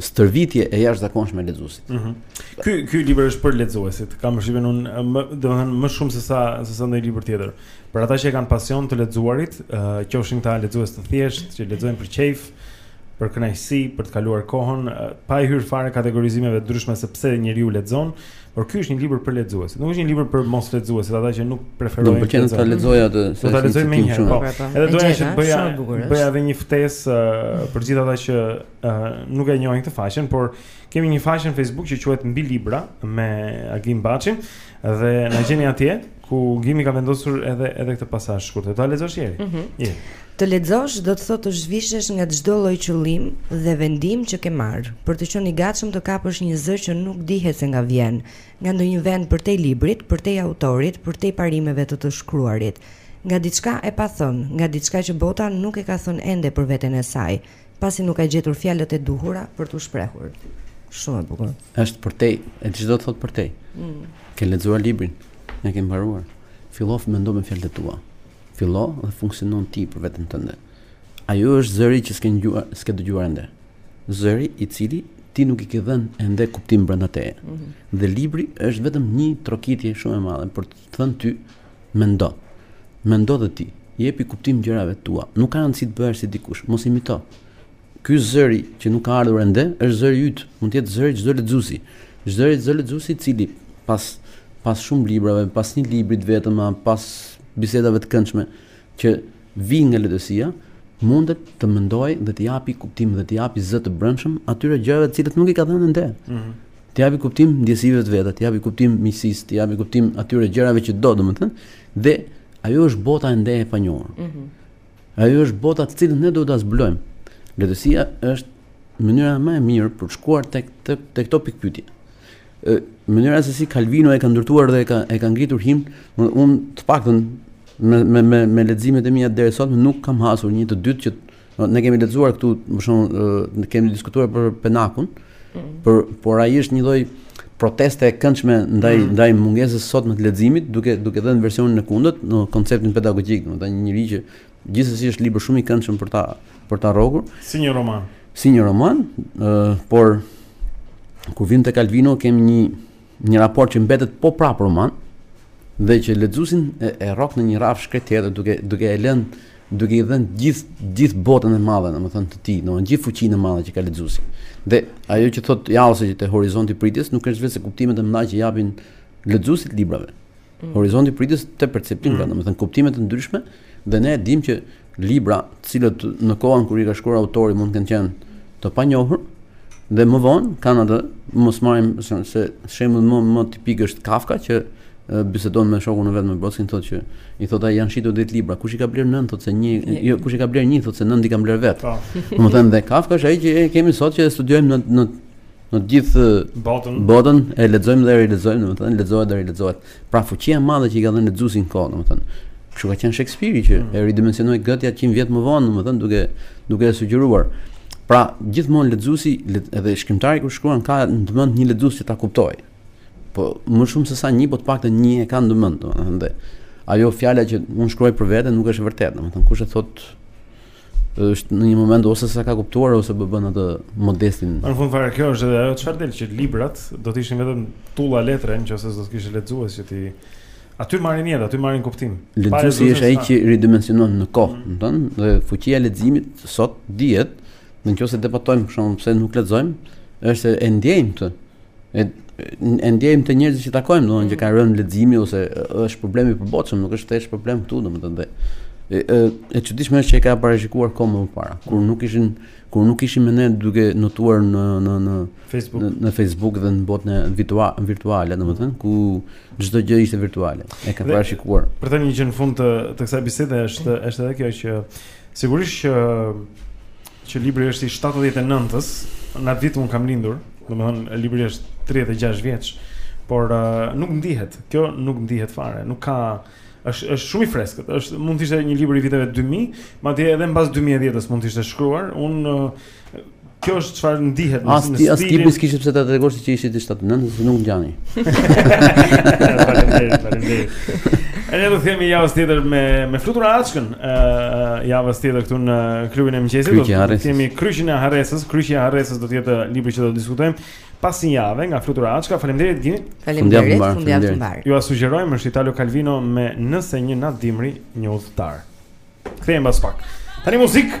stërvitje e jashtëzakonshme e lexuesit. Mm -hmm. Ky ky libër është për lexuesit. Kam përshtypjen unë, domethënë më shumë se sa se sa ndonjë libër tjetër. Për ata që e kanë pasion të lexuarit, uh, qofshin këta lexues të thjeshtë që lexojnë për qejf, për kënaqësi, për të kaluar kohën, uh, pa i hyrë fare kategorizimeve të ndryshme se pse njeriu lexon, Por ky është një libër për lexuesit. Nuk është një libër për mos lexuesit, ata që nuk preferojnë. Po të pëlqen ta lexoj atë. Do ta lexoj menjëherë. Po. Po. Edhe doja që të bëja bëja edhe një ftesë uh, për gjithë ata që uh, nuk e njohin këtë faqen, por kemi një faqe në Facebook që quhet Mbi Libra me Agim Baçin dhe na gjeni atje. ku Gimi ka vendosur edhe edhe këtë pasazh shkurt. Do ta lexosh Jeri. Mm -hmm. Je. Të lexosh do të thotë të zhvishesh nga çdo lloj qëllim dhe vendim që ke marrë, për të qenë i gatshëm të kapësh një zë që nuk dihet se nga vjen, nga ndonjë vend përtej librit, përtej autorit, përtej parimeve të të shkruarit, nga diçka e pathënë, nga diçka që bota nuk e ka thënë ende për veten e saj. Pasi nuk ka gjetur fjalët e duhura për t'u shprehur. Shumë e bukur. Është përtej, e di ç'do të thotë përtej. Mm. Ke lexuar librin, e ke mbaruar. Fillon të mendon me fjalët e tua. Fillon dhe funksionon ti për veten tënde. Ajo është zëri që s'ke dëgjuar, s'ke dëgjuar ende. Zëri i cili ti nuk i ke dhënë ende kuptim brenda teje. Mm -hmm. Dhe libri është vetëm një trokitje shumë e madhe për të thënë ty Mendo. Mendo dhe ti. Jepi kuptim gjërave tua. Nuk ka rëndësi të bëhesh si dikush. Mos imito. Ky zëri që nuk ka ardhur ende është zëri yt. Mund të jetë zëri i çdo lexuesi. Zëri i çdo lexuesi i cili pas pas shumë librave, pas një libri të vetëm, pas bisedave të këndshme që vijnë nga letërsia, mundet të mendojë dhe të japi kuptim dhe të japi zë të brendshëm atyre gjërave të cilët nuk i ka dhënë ende. Mm -hmm. T'i japi kuptim ndjesive të veta, t'i japi kuptim miqësisë, t'i japi kuptim atyre gjërave që do, domethënë, dhe ajo është bota ende e panjohur. Mm -hmm. Ajo është bota të cilën ne duhet ta zbulojmë. Letërsia është mënyra më e mirë për të shkuar tek tek te këto pikëpyetje. Ë mënyra se si Calvino e ka ndërtuar dhe e ka e ka ngritur himn, unë të paktën me me me, me leximet e mia deri sot nuk kam hasur një të dytë që Ne kemi lexuar këtu, për shembull, kemi diskutuar për Penakun, mm. për por ai është një lloj proteste e këndshme ndaj mm. ndaj mungesës sot me të leximit, duke duke dhënë versionin e kundërt në konceptin pedagogjik, domethënë një njeri që gjithsesi është libër shumë i këndshëm për ta për ta rrokur. Si një roman. Si një roman, ë uh, por kur vijmë te Calvino kemi një Një raport që mbetet po prapë roman dhe që lexuesin e, e rrok në një rrafsh krejt tjetër duke duke e lënë duke i dhënë gjithë gjithë botën e madhe, domethënë të tij, domethënë gjithë fuqinë e madhe që ka lexuesi. Dhe ajo që thotë Jausi që te horizonti i pritjes nuk është veçse kuptimet e mëdha që japin lexuesit librave. Mm. Horizonti i pritjes te perceptimi, mm. domethënë kuptime të ndryshme dhe ne e dimë që libra, të cilët në kohën kur i ka shkruar autori mund të kenë qenë të panjohur dhe më vonë kanë atë mos marrim se shembull më më tipik është Kafka që bisedon me shokun e vet me Broskin thotë që i thotë ai janë shitur dhjetë libra kush i ka blerë nëntë thotë se një jo kush i ka blerë një thotë se nëntë i kam blerë vetë po. domethënë dhe Kafka është ai që e kemi sot që e studiojmë në në në të gjithë botën. Botën e lexojmë dhe rilexojmë, domethënë lexohet dhe rilexohet. Pra fuqia e madhe që i ka dhënë lexuesi në kohë, domethënë. Kështu ka qenë Shakespeare që mm. e ridimensionoi Gëtja 100 vjet më vonë, domethënë duke duke e sugjeruar. Pra, gjithmonë lexuesi edhe shkrimtari kur shkruan ka në mend një lexues që ta kuptojë. Po më shumë se sa një, po të paktën një e ka në mend, domethënë. Ajo fjala që unë shkruaj për veten nuk është e vërtetë, domethënë kush e thotë është në një moment ose s'e ka kuptuar ose po bën atë modestin. Në fund fare kjo është edhe ajo çfarë del që librat do të ishin vetëm tulla letre nëse s'do të kishte lexues që t'i Aty marrin jetë, aty marrin kuptim. Lexuesi është ai që ridimensionon në kohë, mm. domethënë, mm. dhe fuqia e leximit sot dihet, në qoftë se debatojmë për shkakun pse nuk lexojmë, është e ndjejmë këtë. E, e ndjejmë te njerëzit që takojmë, domethënë mm. që ka rënë leximi ose është problem i përbotshëm, nuk është thjesht problem këtu, domethënë dhe e e, e çuditshme është që e ka parashikuar kohë më para, kur nuk ishin kur nuk ishim ne duke notuar në në në Facebook në, në Facebook dhe në botën virtual, virtuale, domethënë ku çdo gjë ishte virtuale. E ka parashikuar. Për të një gjë në fund të të kësaj bisede është është edhe kjo që sigurisht që Që libri është i shtatëdhjetë e nëntës, në atë vit unë kam lindur, domethënë, libri është tridhjetë e gjashtë vjeç, por uh, nuk ndihet, kjo nuk ndihet fare, nuk ka, është, është shumë i freskët, është, mund të ishte një libër i viteve 2000, madje edhe mbas 2010-ës mund të ishte shkruar, unë, uh, kjo është çfarë ndihet në stilin. As ti as ti s'kishe pse ta tregoje se ishte i 79-s, nuk ngjan. Faleminderit, faleminderit. Ne do të kemi javën tjetër me me Flutura Açkën. javës tjetër këtu në klubin e mëngjesit. Do të kemi kryqin e harresës, Kryqi i harresës do të jetë libri që do të diskutojmë pas një jave nga Flutura Açka. Faleminderit Gini. Faleminderit, fundjavë të mbarë. Jua sugjerojmë është Italo Calvino me nëse një natë dimri një udhëtar. Kthehemi pas pak. Tani muzikë.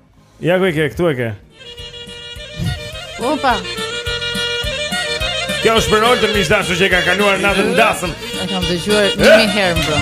Ja ku e ke, këtu e ke. Opa. Kjo është për Oltën mike e dashur që ka kaluar natën në dasëm. E kam dëgjuar një mijë herë bro.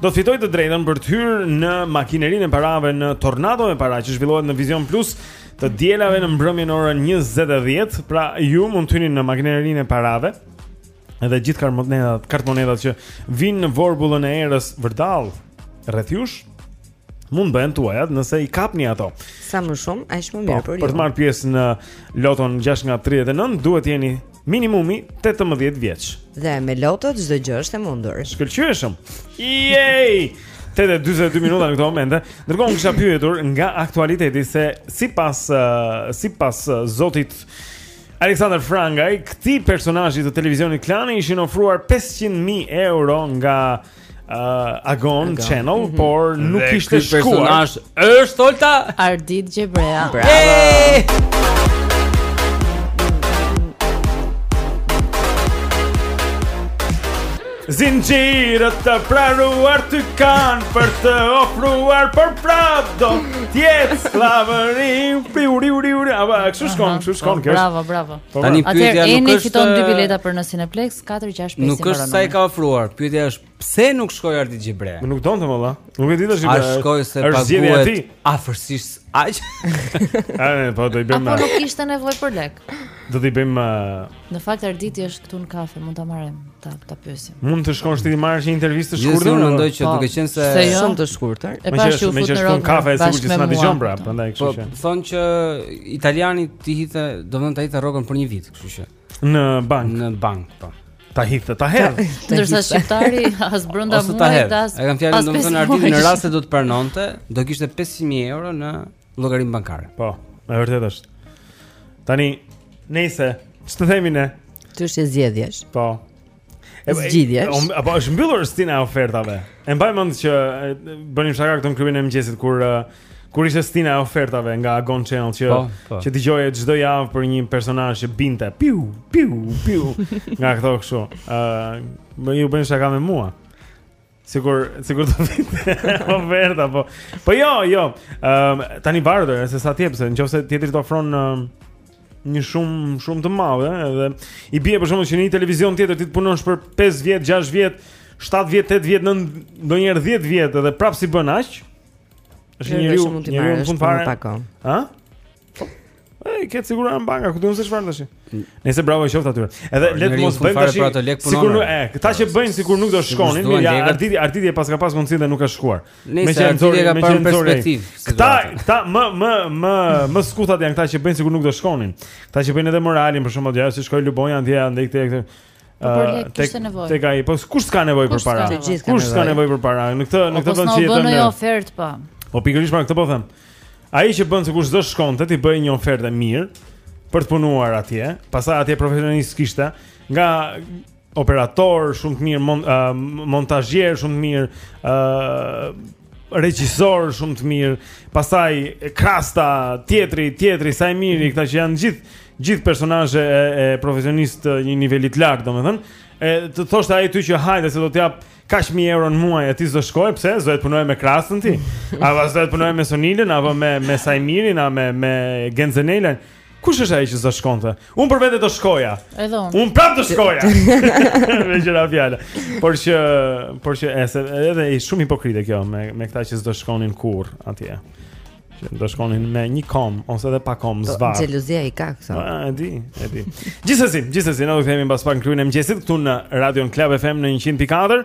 do të fitojë të drejtën për të hyrë në makinerinë e parave në Tornado me para që zhvillohet në Vision Plus të dielave në mbrëmje në orën 20:10. Pra ju mund të hyni në makinerinë e parave dhe gjithë kartëmonedhat që vijnë në vorbullën e erës vërdall rreth jush mund të bëhen tuajat nëse i kapni ato. Sa më shumë, aq më po, mirë për ju. Për të marrë pjesë në Loton 6 nga 39 duhet të jeni Minimumi 18 vjeç. Dhe me loton çdo gjë është e mundur. Shkëlqyeshëm. Yay! 8:42 minuta në këto momente. Ndërkohë kisha pyetur nga aktualiteti se sipas uh, sipas uh, zotit Aleksandër Frangaj, këtij personazhit të televizionit Klan i ishin ofruar 500.000 euro nga uh, Agon, Agon Channel, mm -hmm. por nuk ishte shkuar. Dhe personazh është Olta Ardit Gjebrea. Bravo. Hey! Zinxhirët të praruar të kanë për të ofruar për prap do të jetë skllavëri pri uri uri uri a kështu shkon kështu shkon po, kjo bravo bravo po, tani pyetja nuk është atëherë fiton dy bileta për në Cineplex 4 6 5 Nuk është sa i ka ofruar. Pyetja është pse nuk shkoi Ardit Gjebrea? Më nuk donte më valla. Nuk e di tash. S'shkoi se paguhet afërsisht aq. Ai po do i bëjmë. Apo nuk kishte nevojë për lek. Do t'i bëjmë uh, Në fakt Arditi është këtu në kafe, mund ta marrim, ta ta pyesim. Mund të shkosh ti të marrësh një intervistë të shkurtër? Unë mendoj që po, duke qenë se është shumë të shkurtër. E pashë u fut në rrugë. Kafe sigurisht që s'na dëgjon pra, prandaj kështu po, që. Po thonë që italiani t'i hidhte, do të thonë ta hidhte rrogën për një vit, kështu që. Në bank. Në bank, po. Ta hidhte, ta herë. Ndërsa shqiptari as brenda muajit as. E kam fjalën domethënë Arditi në rast se do të pranonte, do kishte 500000 euro në llogarinë bankare. Po, e vërtetë është. Tani, nëse ç'të themi ne? Çështje zgjedhjesh? Po. Zgjedhjesh. Apo është mbyllur stina e ofertave. E mbaj mend që bënim shaka këtu në klubin e mëngjesit kur kur ishte stina e ofertave nga Agon Channel që po, po. që dëgjoje çdo javë për një personazh që binte piu piu piu nga këto kështu. Ëh, uh, ju bëni shaka me mua. Sigur, sigur do vit. Po vërtet apo. Po jo, jo. Ehm um, tani varet se sa ti se në qoftë se tjetri të ofron um, një shumë shumë të madhe edhe i bie për shembull që në një televizion tjetër ti të punosh për 5 vjet, 6 vjet, 7 vjet, 8 vjet, 9, ndonjëherë 10 vjet edhe prapë s'i bën aq. Është një njeriu, një njeriu fund fare. Ha? Ej, ke siguruar në banka, ku do të thosh çfarë tash? Nëse bravo i qoftë aty. Edhe le të mos bëjmë tash. Sikur nuk, e, këta që bëjnë sikur nuk do të shkonin, ja Arditi, Arditi e paska pas mundësinë dhe nuk ka shkuar. Me që nxori, me që nxori. Këta, këta më më më më skuthat janë këta që bëjnë sikur nuk do të shkonin. Këta që bëjnë edhe moralin për shembull, ja, si shkoi Lubonja andej andej këtej këtej. Tek tek ai, po kush s'ka nevojë për para? Kush s'ka nevojë për para? Në këtë në këtë vend që jeton? Po një ofertë po. Po pikërisht pra këtë po them. Ai që bën sikur s'do shkonte t'i bëhej një ofertë e mirë për të punuar atje, pastaj atje profesionistë kishte nga operatorë shumë të mirë, mont, uh, montazhierë shumë të mirë, ë uh, regjisorë shumë të mirë, pastaj Krasta, tjetri, tjetri, Saimiri, këta që janë gjithë gjithë personazhe e, e profesionistë të një niveli të lartë, domethënë, e të thoshte ai ty që hajde se do të të jap kaq mijë euro në muaj e ti s'do shkoje pse s'do të punoje me Krastën ti? Apo s'do të punoje me Sonilën apo me me Saimirin a me me Genzenelën? Kush është ai që s'do shkonte? Unë për vete do shkoja. Edhe unë. Unë prapë do shkoja. Me gjëra fjalë. Por që por që është edhe shumë hipokrite kjo me me këta që s'do shkonin kurrë atje. Që do shkonin me një kom ose edhe pa kom po, zvar. Xhelozia i ka kësa. Po, e di, e di. Gjithsesi, gjithsesi, ne do kthehemi mbas pak në klubin e mëngjesit këtu në Radio Club FM në 100.4.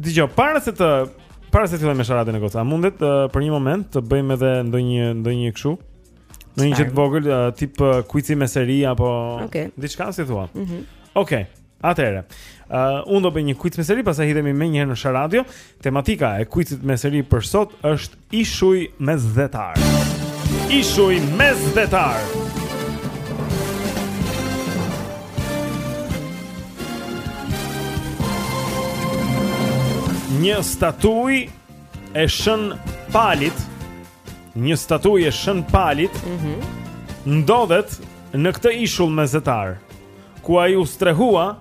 Dëgjo, para se të para se të fillojmë me Sharadion e goca, mundet uh, për një moment të bëjmë edhe ndonjë ndonjë kështu. Ndonjë gjë të vogël, uh, tip uh, kuici me seri apo okay. diçka si thua mm -hmm. Ok, atëherë uh, Unë do bëj një kuic me seri, pastaj hidhemi menjëherë në Sharadio. Tematika e kuicit me seri për sot është Ishuj mesdhetarë. Ishuj mesdhetarë. Një statujë e Shën Palit. Një statujë e Shën Palit mm -hmm. Ndodhet në këtë ishull mesdhetar ku ai u strehua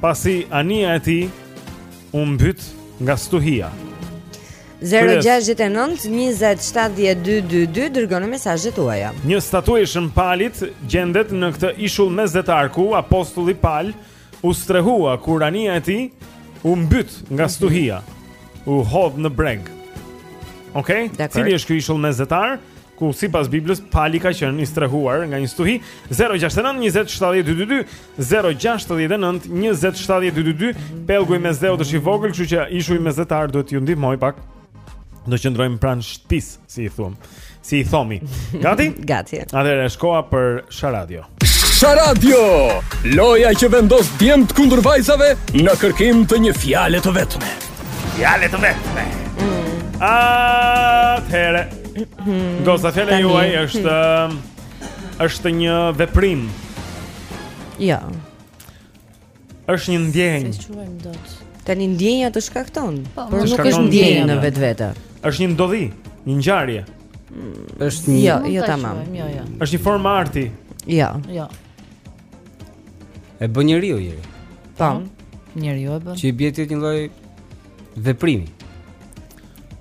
Pasi anija e tij u mbyt nga stuhia. 069 20 70 222 Dërgoni mesazhet tuaja. Një statujë e Shën Palit Gjendet në këtë ishull mesdhetar ku apostulli Pal U strehua kur anija e tij u mbyt nga mhm. stuhia u hodh në breg Ok? Cili është ky ishull mesdhetar ku sipas Biblës Pali ka qenë i strehuar nga një stuhi 069 20 70 222 069 20 70 222 Pellgu i Mesdheut është i vogël Kështu që ishuj mesdhetarë duhet t'ju ndihmojë pak Do qëndrojmë pranë shtëpisë Si i thonë Si i thomi Gati? Gati Atëherë është koha për Sharadio Sharadio Loja që vendos djemtë kundër vajzave Në kërkim të një fjale të vetme fjale të vetme mm. Atëhere goca, fjala juaj është Është një veprim. Jo. Është një ndjenjë. S'e quajmë dot? Tani ndjenja të shkakton, po, por nuk është ndjenjë në vetvete. Është një ndodhi, një ngjarje. Është një Jo, jo tamam. Jo, jo. Është një formë arti. Jo. Jo. E bën njeriu? Po, po. njeriu e bën. Që i bie të jetë një lloj veprimi.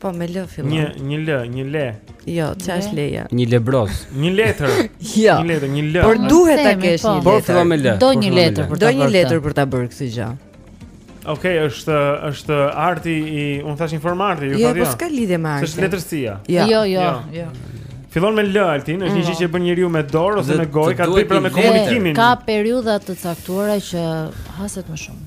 Po me L fillon. Një një L, një L. Jo, ç'është leja? Një lebros. Një letër. Jo. Një letër, një L. Por duhet ta kesh po. një letër. Po fillon me L. Do një letër për ta bërë. Do një letër për ta bërë këtë gjë. Ok, është është arti i, unë thashë një formë arti, ju thatë. Jo, po s'ka lidhje me artin. Është letërsia. Jo, jo, jo. jo. Fillon me L, Altin, është një gjë që bën njeriu me dorë ose me gojë, ka të bëjë pra me komunikimin. Ka periudha të caktuara që haset më shumë.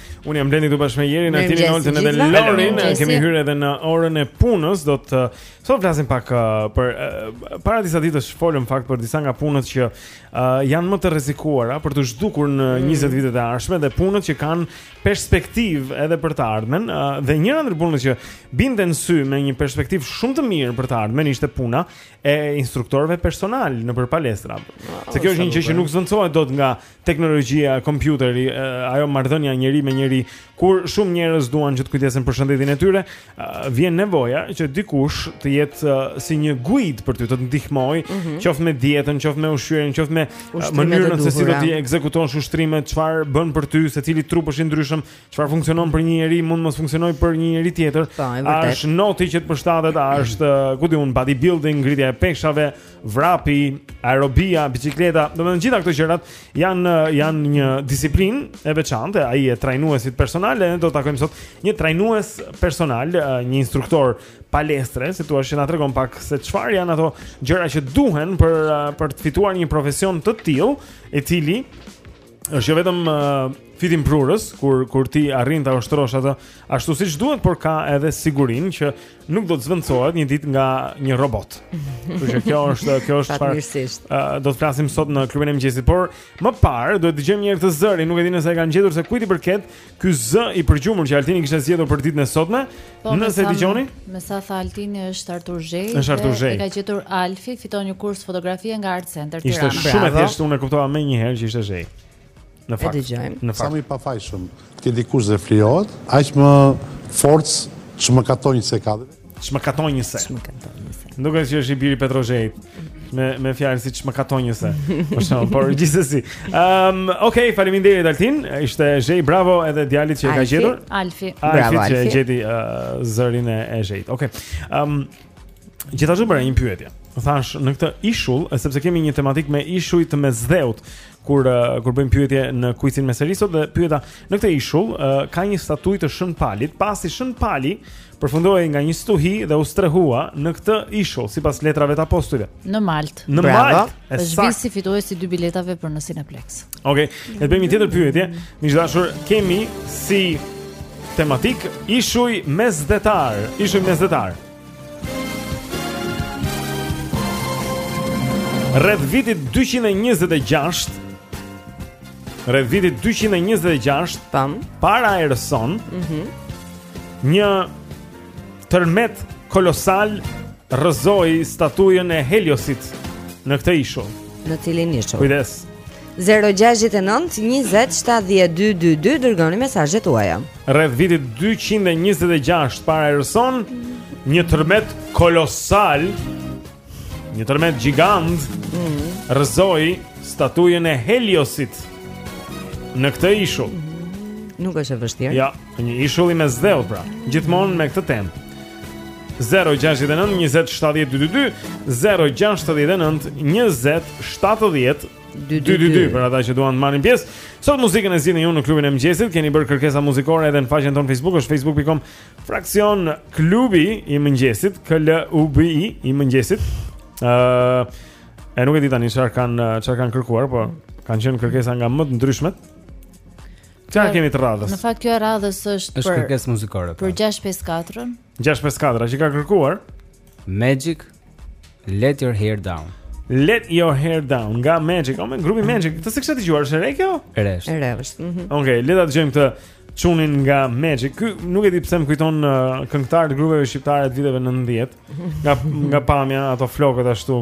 Unë jam Blendi këtu bashkë me Jerin, Altinin, Oltën dhe Lorin. Kemi hyrë edhe në orën e punës, do të flasim pak uh, për uh, para disa ditësh folëm në fakt për disa nga punët që uh, janë më të rrezikuara për t'u zhdukur në 20 mm. vitet e ardhshme dhe punët që kanë perspektivë edhe për të ardhmen uh, dhe njëra ndër punët që binte në sy me një perspektivë shumë të mirë për të ardhmen ishte puna e instruktorëve personal nëpër palestra. Se kjo është një gjë që nuk zëvendësohet dot nga teknologjia, kompjuteri, ajo marrëdhënia njeri me njeri, kur shumë njerëz duan që të kujdesen për shëndetin e tyre, vjen nevoja që dikush të jetë si një guid për ty, do të ndihmojë, mm -hmm. qoftë me dietën, qoftë me ushqyerjen, qoftë me mënyrën se si do t'i ekzekutosh ushtrimet, çfarë bën për ty, secili trup është i ndryshëm, çfarë funksionon për një njeri, mund të mos funksionojë për një njeri tjetër. Po, a është noti që të të përshtatet, a është, ku di unë, bodybuilding, ngritja e peshave, vrapi, aerobia, bicikleta, domethënë gjitha këto gjërat janë janë një disiplinë e veçantë, ajo e trajnuesit personal dhe ne do të takojmë sot një trajnues personal, një instruktor palestre, si i thua që na tregon pak se çfarë janë ato gjëra që duhen për për të fituar një profesion të tillë, i cili është jo vetëm uh, fitimprurës kur kur ti arrin ta ushtrosh atë ashtu siç duhet, por ka edhe sigurinë që nuk do të zëvendësohet një ditë nga një robot. Kështu që kjo është kjo është çfarë uh, do të flasim sot në klubin e mëngjesit, por më parë duhet të dëgjojmë një herë këtë zërin, nuk e di nëse e kanë gjetur se kujt i përket, Ky zë i përgjumur që Altini kishte zgjedhur për ditën e sotme, po, nëse e dëgjoni. Me sa tha Altini është Artur Zheji. Është Artur Zheji. E ka gjetur Alfi, fiton një kurs fotografie nga Art Center Tirana. Ishte shumë e thjeshtë, unë e kuptova menjëherë që ishte Zheji. Në fakt. E dëgjojmë. Në fakt. Sa më i pafajshëm të jetë dikush dhe flijohet, aq më forcë çmëkatonjëse ka. Çmëkatonjëse. Çmëkatonjëse. Duke qenë se i biri Petro Zhejit me me fjalë si çmëkatonjëse. Për shkak por gjithsesi. Ehm, um, okay, faleminderit Altin. Ishte Zheji, bravo edhe djalit që e ka gjetur. Alfi, Alfi. Bravo Alfi. Që gjeti uh, zërin e Zhejit. Okay. Ehm, um, gjithashtu bëra një pyetje. Thashë në këtë ishull, sepse kemi një tematikë me ishuj të Mesdheut, kur uh, kur bëjmë pyetje në kuicin me seri sot dhe pyeta në këtë ishull uh, ka një statujë të Shën Palit, pasi Shën Pali Përfundoi nga një stuhi dhe u strehua në këtë ishull, sipas letrave të apostujve. Në Maltë. Në Maltë. Xhulisi fitues i dy biletave për në Cineplex. Okej, okay. le të bëjmë një tjetër pyetje. Miq të dashur, kemi si tematikë ishuj mesdhetarë, ishuj mesdhetarë. Rreth vitit 226 Rreth vitit 226, tam, para erës sonë, mhm, mm një tërmet kolosal rrëzoi statujën e Heliosit në këtë ishull. Në cilin ishull? Kujdes. 069 20 7222 dërgoni mesazhet tuaja. Rreth vitit 226 para erës sonë, një tërmet kolosal Një tërmet gjigant mm. rrëzoi statujën e Heliosit në këtë ishull. Mm. Nuk është e vështirë. Ja, jo, një ishull i Mesdheut pra, gjithmonë me këtë temë. 069 20 70 222 069 20 70 222 për ata që duan të marrin pjesë. Sot muzikën e zgjidhni ju në klubin e mëngjesit. Keni bërë kërkesa muzikore edhe në faqen tonë Facebook, është facebook.com Fraksion klubi i mëngjesit, KLUBI i mëngjesit. Ë uh, e nuk e di tani çfarë kanë çfarë kanë kërkuar, po kanë qenë kërkesa nga më të ndryshmet. Ça kemi të radhës? Në fakt kjo e radhës është, është për kërkesë muzikore. Për 654-ën. Po. 654-a që ka kërkuar Magic Let your hair down. Let your hair down nga Magic. O me grupi Magic, s'e kisha dëgjuar, e re kjo? E re është. E re është. Mm -hmm. Ok, le ta dëgjojmë këtë çunin nga Magic. Ky nuk e di pse më kujton uh, këngëtarët e grupeve shqiptare të viteve nëntëdhjetë. Nga, nga pamja, ato flokët ashtu.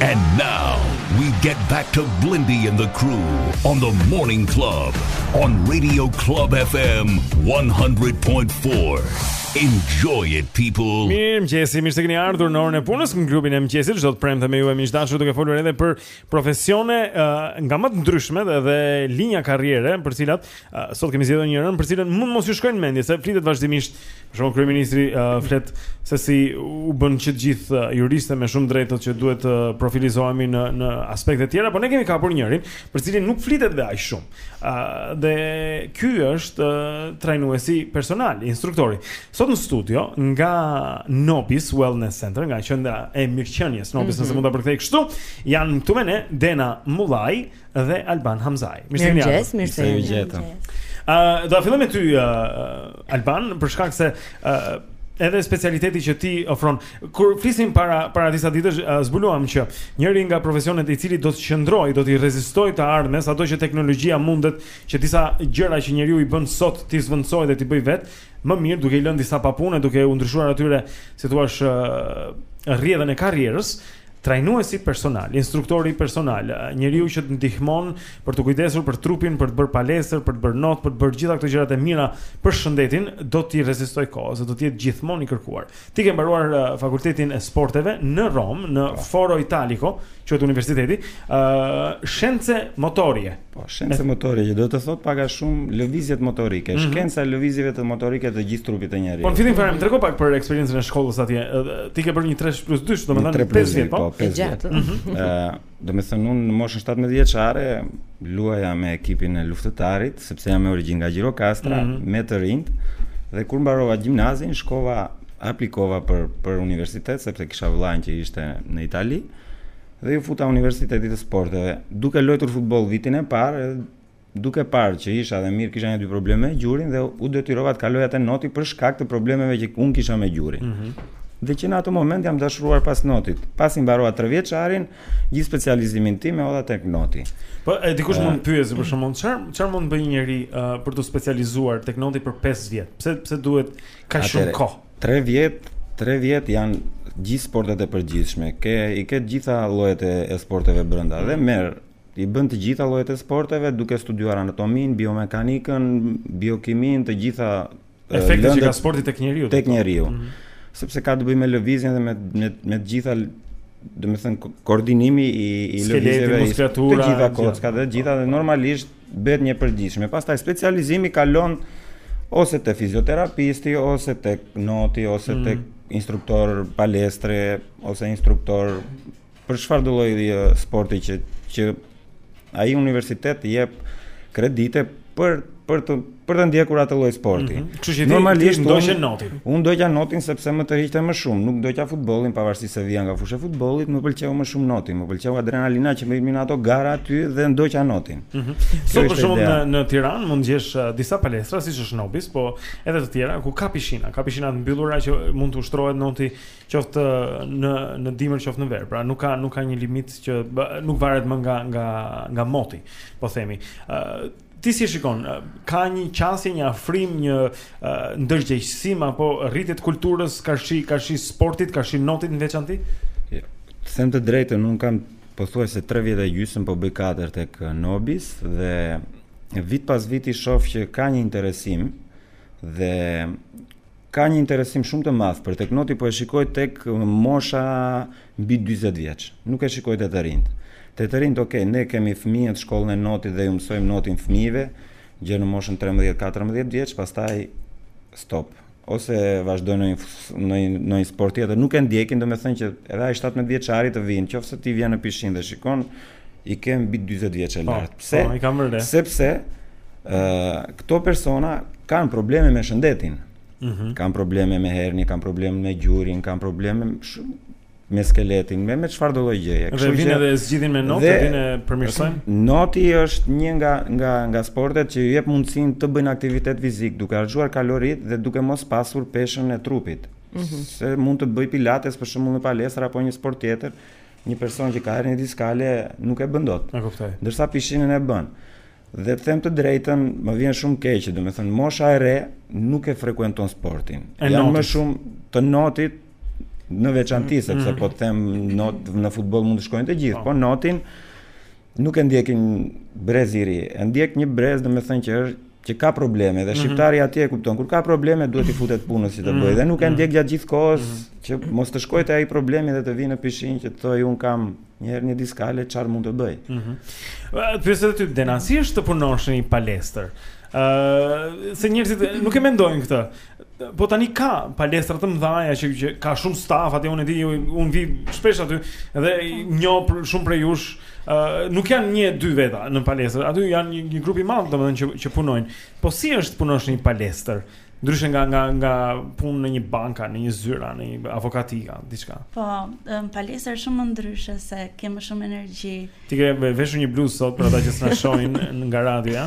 And now we get back to Blendi and the crew on the morning club on Radio Club FM 100.4. Enjoy it people. Mirëmëngjesi, mirë se keni ardhur në orën e punës në klubin e mëngjesit. Çdo të premte me ju miq të dashur duke folur edhe për profesione uh, nga më të ndryshme edhe linja karriere, për të cilat Uh, sot kemi zgjedhur njërën për të cilën mund të mos ju shkojë në mendje se flitet vazhdimisht. Për shembull kryeministri uh, flet se si u bënë që të gjithë uh, juristë me shumë të drejtë që duhet të uh, profilizohemi në në aspekte të tjera, por ne kemi kapur njërin për të cilin nuk flitet dhe aq shumë. Uh, dhe ky është uh, trajnuesi personal, instruktori. Sot në studio nga Nobis Wellness Center, nga qendra e mirëqenies Nobis, mm -hmm. nëse mhm. mund ta përkthej kështu, janë këtu me ne Dena Mullaj dhe Alban Hamzaj. Mirë se vini. Mirëmëngjes, mirë se ju gjeta. Ë, do ta fillojmë me ty uh, Alban për shkak se ë uh, edhe specialiteti që ti ofron. Kur flisim para para disa ditësh uh, zbuluam që njëri nga profesionet i cili do të qëndrojë, do t'i rezistojë të ardhmes, ato që teknologjia mundet që disa gjëra që njeriu i bën sot t'i zëvendësojë dhe t'i bëjë vetë, më mirë duke i lënë disa pa punë, duke u ndryshuar atyre, si thua, rrjedhën e karrierës, trajnuesi personal, instruktori personal, njeriu që të ndihmon për t'u kujdesur për trupin, për të bërë palestër, për të bërë not, për të bërë gjitha këto gjërat e mira për shëndetin, do t'i rezistojë kohës, do të jetë gjithmonë i kërkuar. Ti ke mbaruar uh, fakultetin e sporteve në Romë, në Foro Italico, quhet universiteti, ë uh, shence motorie. Po, shence e... motorie, që do të thotë pak a shumë lëvizjet motorike, mm -hmm. shkenca e lëvizjeve motorike të gjithë trupit të njeriut. Po në fillim fare më trego pak për eksperiencën e shkollës atje. Ti ke bërë një 3 plus 2, domethënë 5 vjet, po. po ë Domethënë unë në moshën 17 vjeçare luaja me ekipin e luftëtarit, sepse jam me origjinë nga Gjirokastra, mm -hmm. me të rinjtë. Dhe kur mbarova gjimnazin, shkova, aplikova për për universitet sepse kisha vëllain që ishte në Itali. Dhe iu futa universitetit të sporteve. Duke luajtur futboll vitin e parë, Duke parë që isha dhe mirë kisha një dy probleme me gjurin dhe u detyrova të kaloja te noti për shkak të problemeve që unë kisha me gjurin. Mm -hmm. Dhe që në atë moment jam dashuruar pas notit. Pasi mbarova 3 vjeçarin, gjithë specializimin tim e hodha tek noti. Po e dikush mund të pyesë për shembull, çfarë çfarë mund të bëjë njeriu uh, për të specializuar tek noti për 5 vjet? Pse pse duhet kaq shumë kohë? 3 vjet, 3 vjet janë gjithë sportet e përgjithshme. Ke i ke të gjitha llojet e, e sporteve brenda mm -hmm. dhe mhm. merr I bën të gjitha llojet e sporteve, duke studiuar anatominë, biomekanikën, biokiminë, të gjitha efektet që ka sporti tek njeriu. Tek njeriu. Mm -hmm. Sepse ka të bëjë me lëvizjen dhe me me, me të gjitha domethënë koordinimi i i lëvizjeve i të gjitha kockat dhe të gjitha dhe normalisht bëhet një e përgjithshme. Pastaj specializimi kalon ose te fizioterapisti ose tek noti ose mm. tek instruktor palestre ose instruktor Për çfarëdo lloj sporti që që ai universiteti jep kredite për për të për të ndjekur atë lloj sporti. Mm -hmm. Që normalisht ndoqa notin. Unë ndoqa notin sepse më tërhiqte më shumë, nuk ndoqa futbollin pavarësisht se vija nga fusha e futbollit, më pëlqeu më shumë noti, më pëlqeu adrenalina që më jepnin ato gara aty dhe ndoqa notin. Mm -hmm. Sot për shembull në, në Tiranë mund të gjesh uh, disa palestra siç është Nobis, po edhe të tjera ku ka pishina, ka pishina të mbyllura që mund të ushtrohet noti qoftë në në dimër qoftë në verë. Pra nuk ka nuk ka një limit që bë, nuk varet më nga nga nga moti, po themi. ë uh, Ti si e shikon, ka një qasje, një afrim, një ndërgjegjësim apo rritje të kulturës karshi karshi sportit, karshi notit në veçanti? Jo. Të them të drejtën, unë kam pothuajse 3 vjet e gjysmë po bëj katër tek Nobis dhe vit pas viti shoh që ka një interesim dhe Ka një interesim shumë të madh për tek noti po e shikoj tek mosha mbi 40 vjeç. Nuk e shikoj te të rinjtë. Te të rinjtë, ok, ne kemi fëmijët shkollën e notit dhe iu mësojmë notin fëmijëve, gjer në moshën 13-14 vjeç, pastaj stop ose vazhdojnë në një, në një sport tjetër, nuk e ndjekin, domethënë që edhe ai 17 vjeçari të vijnë, qoftë se ti vjen në pishinë dhe shikon, i kemi mbi 40 vjeç e po, lart. Pse? Po, i kam vërë. Sepse ë uh, këto persona kanë probleme me shëndetin. Mm -hmm. Kanë probleme me herni, kanë probleme me gjurin, kanë probleme me shumë me skeletin, me me çfarëdo lloj gjëje. Kështu që vijnë edhe zgjidhin me not, vijnë e përmirësojnë. Noti është një nga nga nga sportet që u jep mundësinë të bëjnë aktivitet fizik, duke harxhuar kaloritë dhe duke mos pasur peshën e trupit. Mm -hmm. Se mund të bëjë pilates për shembull në palestër apo një sport tjetër, Një person që ka herninë diskale nuk e bën dot. E kuptoj. Ndërsa pishinën e bën. Dhe të them të drejtën, më vjen shumë keq, domethënë mosha e re nuk e frekuenton sportin. Janë më shumë të notit në veçanti mm, sepse mm. po të them not në futboll mund të shkojnë të gjithë, po, po notin nuk e ndjekin brez i ri. E ndjek një brez, domethënë që është që ka probleme dhe mhm. shqiptari atje e kupton kur ka probleme duhet t'i futet punës si të mhm. bëj dhe nuk e ndjek gjatë gjithë kohës mhm. që mos të shkojë te ai problemi dhe të vijë në pishinë që të thojë unë kam një hernie diskale çfarë mund të bëj. Mhm. Pyetja ty Denan, si është të punosh në një palestër. Ëh, se njerëzit nuk e mendojnë këtë. Po tani ka palestra të mëdhaja që, që ka shumë staf aty unë di unë vij shpesh aty dhe njoh shumë prej jush uh, nuk janë një dy veta në palestër. Aty janë një, një grup i madh domethënë që që punojnë. Po si është punosh në një palestër? Ndryshe nga nga nga punë në një bankë, në një zyra, në një avokatika, diçka. Po, në palestër është shumë ndryshe se ke më shumë energji. Ti ke veshur një bluzë sot për ata që s'na shohin nga radioja.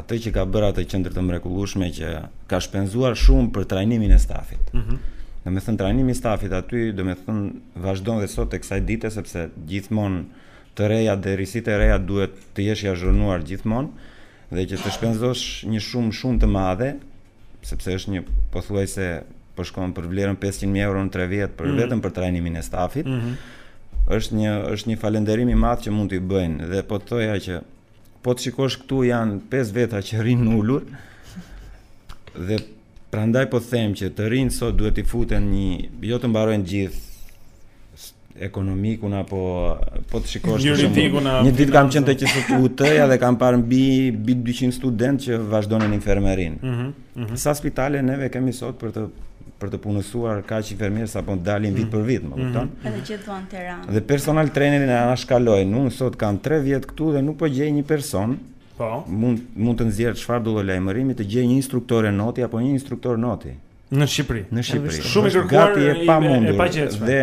atë që ka bërë atë qendër të mrekullueshme që ka shpenzuar shumë për trajnimin e stafit. Ëh. Mm domethënë trajnimi i stafit aty, domethënë vazhdon dhe sot e kësaj dite sepse gjithmonë të reja dhe risitë e reja duhet të jesh i azhurnuar gjithmonë dhe që të shpenzosh një shumë shumë të madhe, sepse është një pothuajse po shkon për vlerën 500.000 euro në 3 vjet për mm. vetëm për trajnimin e stafit. Mm -hmm. Është një është një falënderim i madh që mund t'i bëjnë dhe po thoja që Po të shikosh këtu janë pesë veta që rrinë ulur dhe prandaj po them që të rinjtë sot duhet t'i futen një jo të mbarojnë të gjithë ekonomikun apo po të shikosh për shembull një ditë kam qenë te QSUT-ja dhe kam parë mbi mbi 200 studentë që vazhdonin infermierinë. Mm -hmm. Sa spitale neve kemi sot për të për të punësuar kaq infermierë sa po dalin vit për vit, më mhm. kupton? Mhm. Edhe gjithë duan Tiranë. Dhe personal trainerin e anashkalojnë. Unë sot kam 3 vjet këtu dhe nuk po gjej një person. Po. Mund mund të nxjerr çfarëdo lloj lajmërimi të gjej një instruktore noti apo një instruktor noti. Në Shqipëri. Në Shqipëri. Është gati e pamundur. Dhe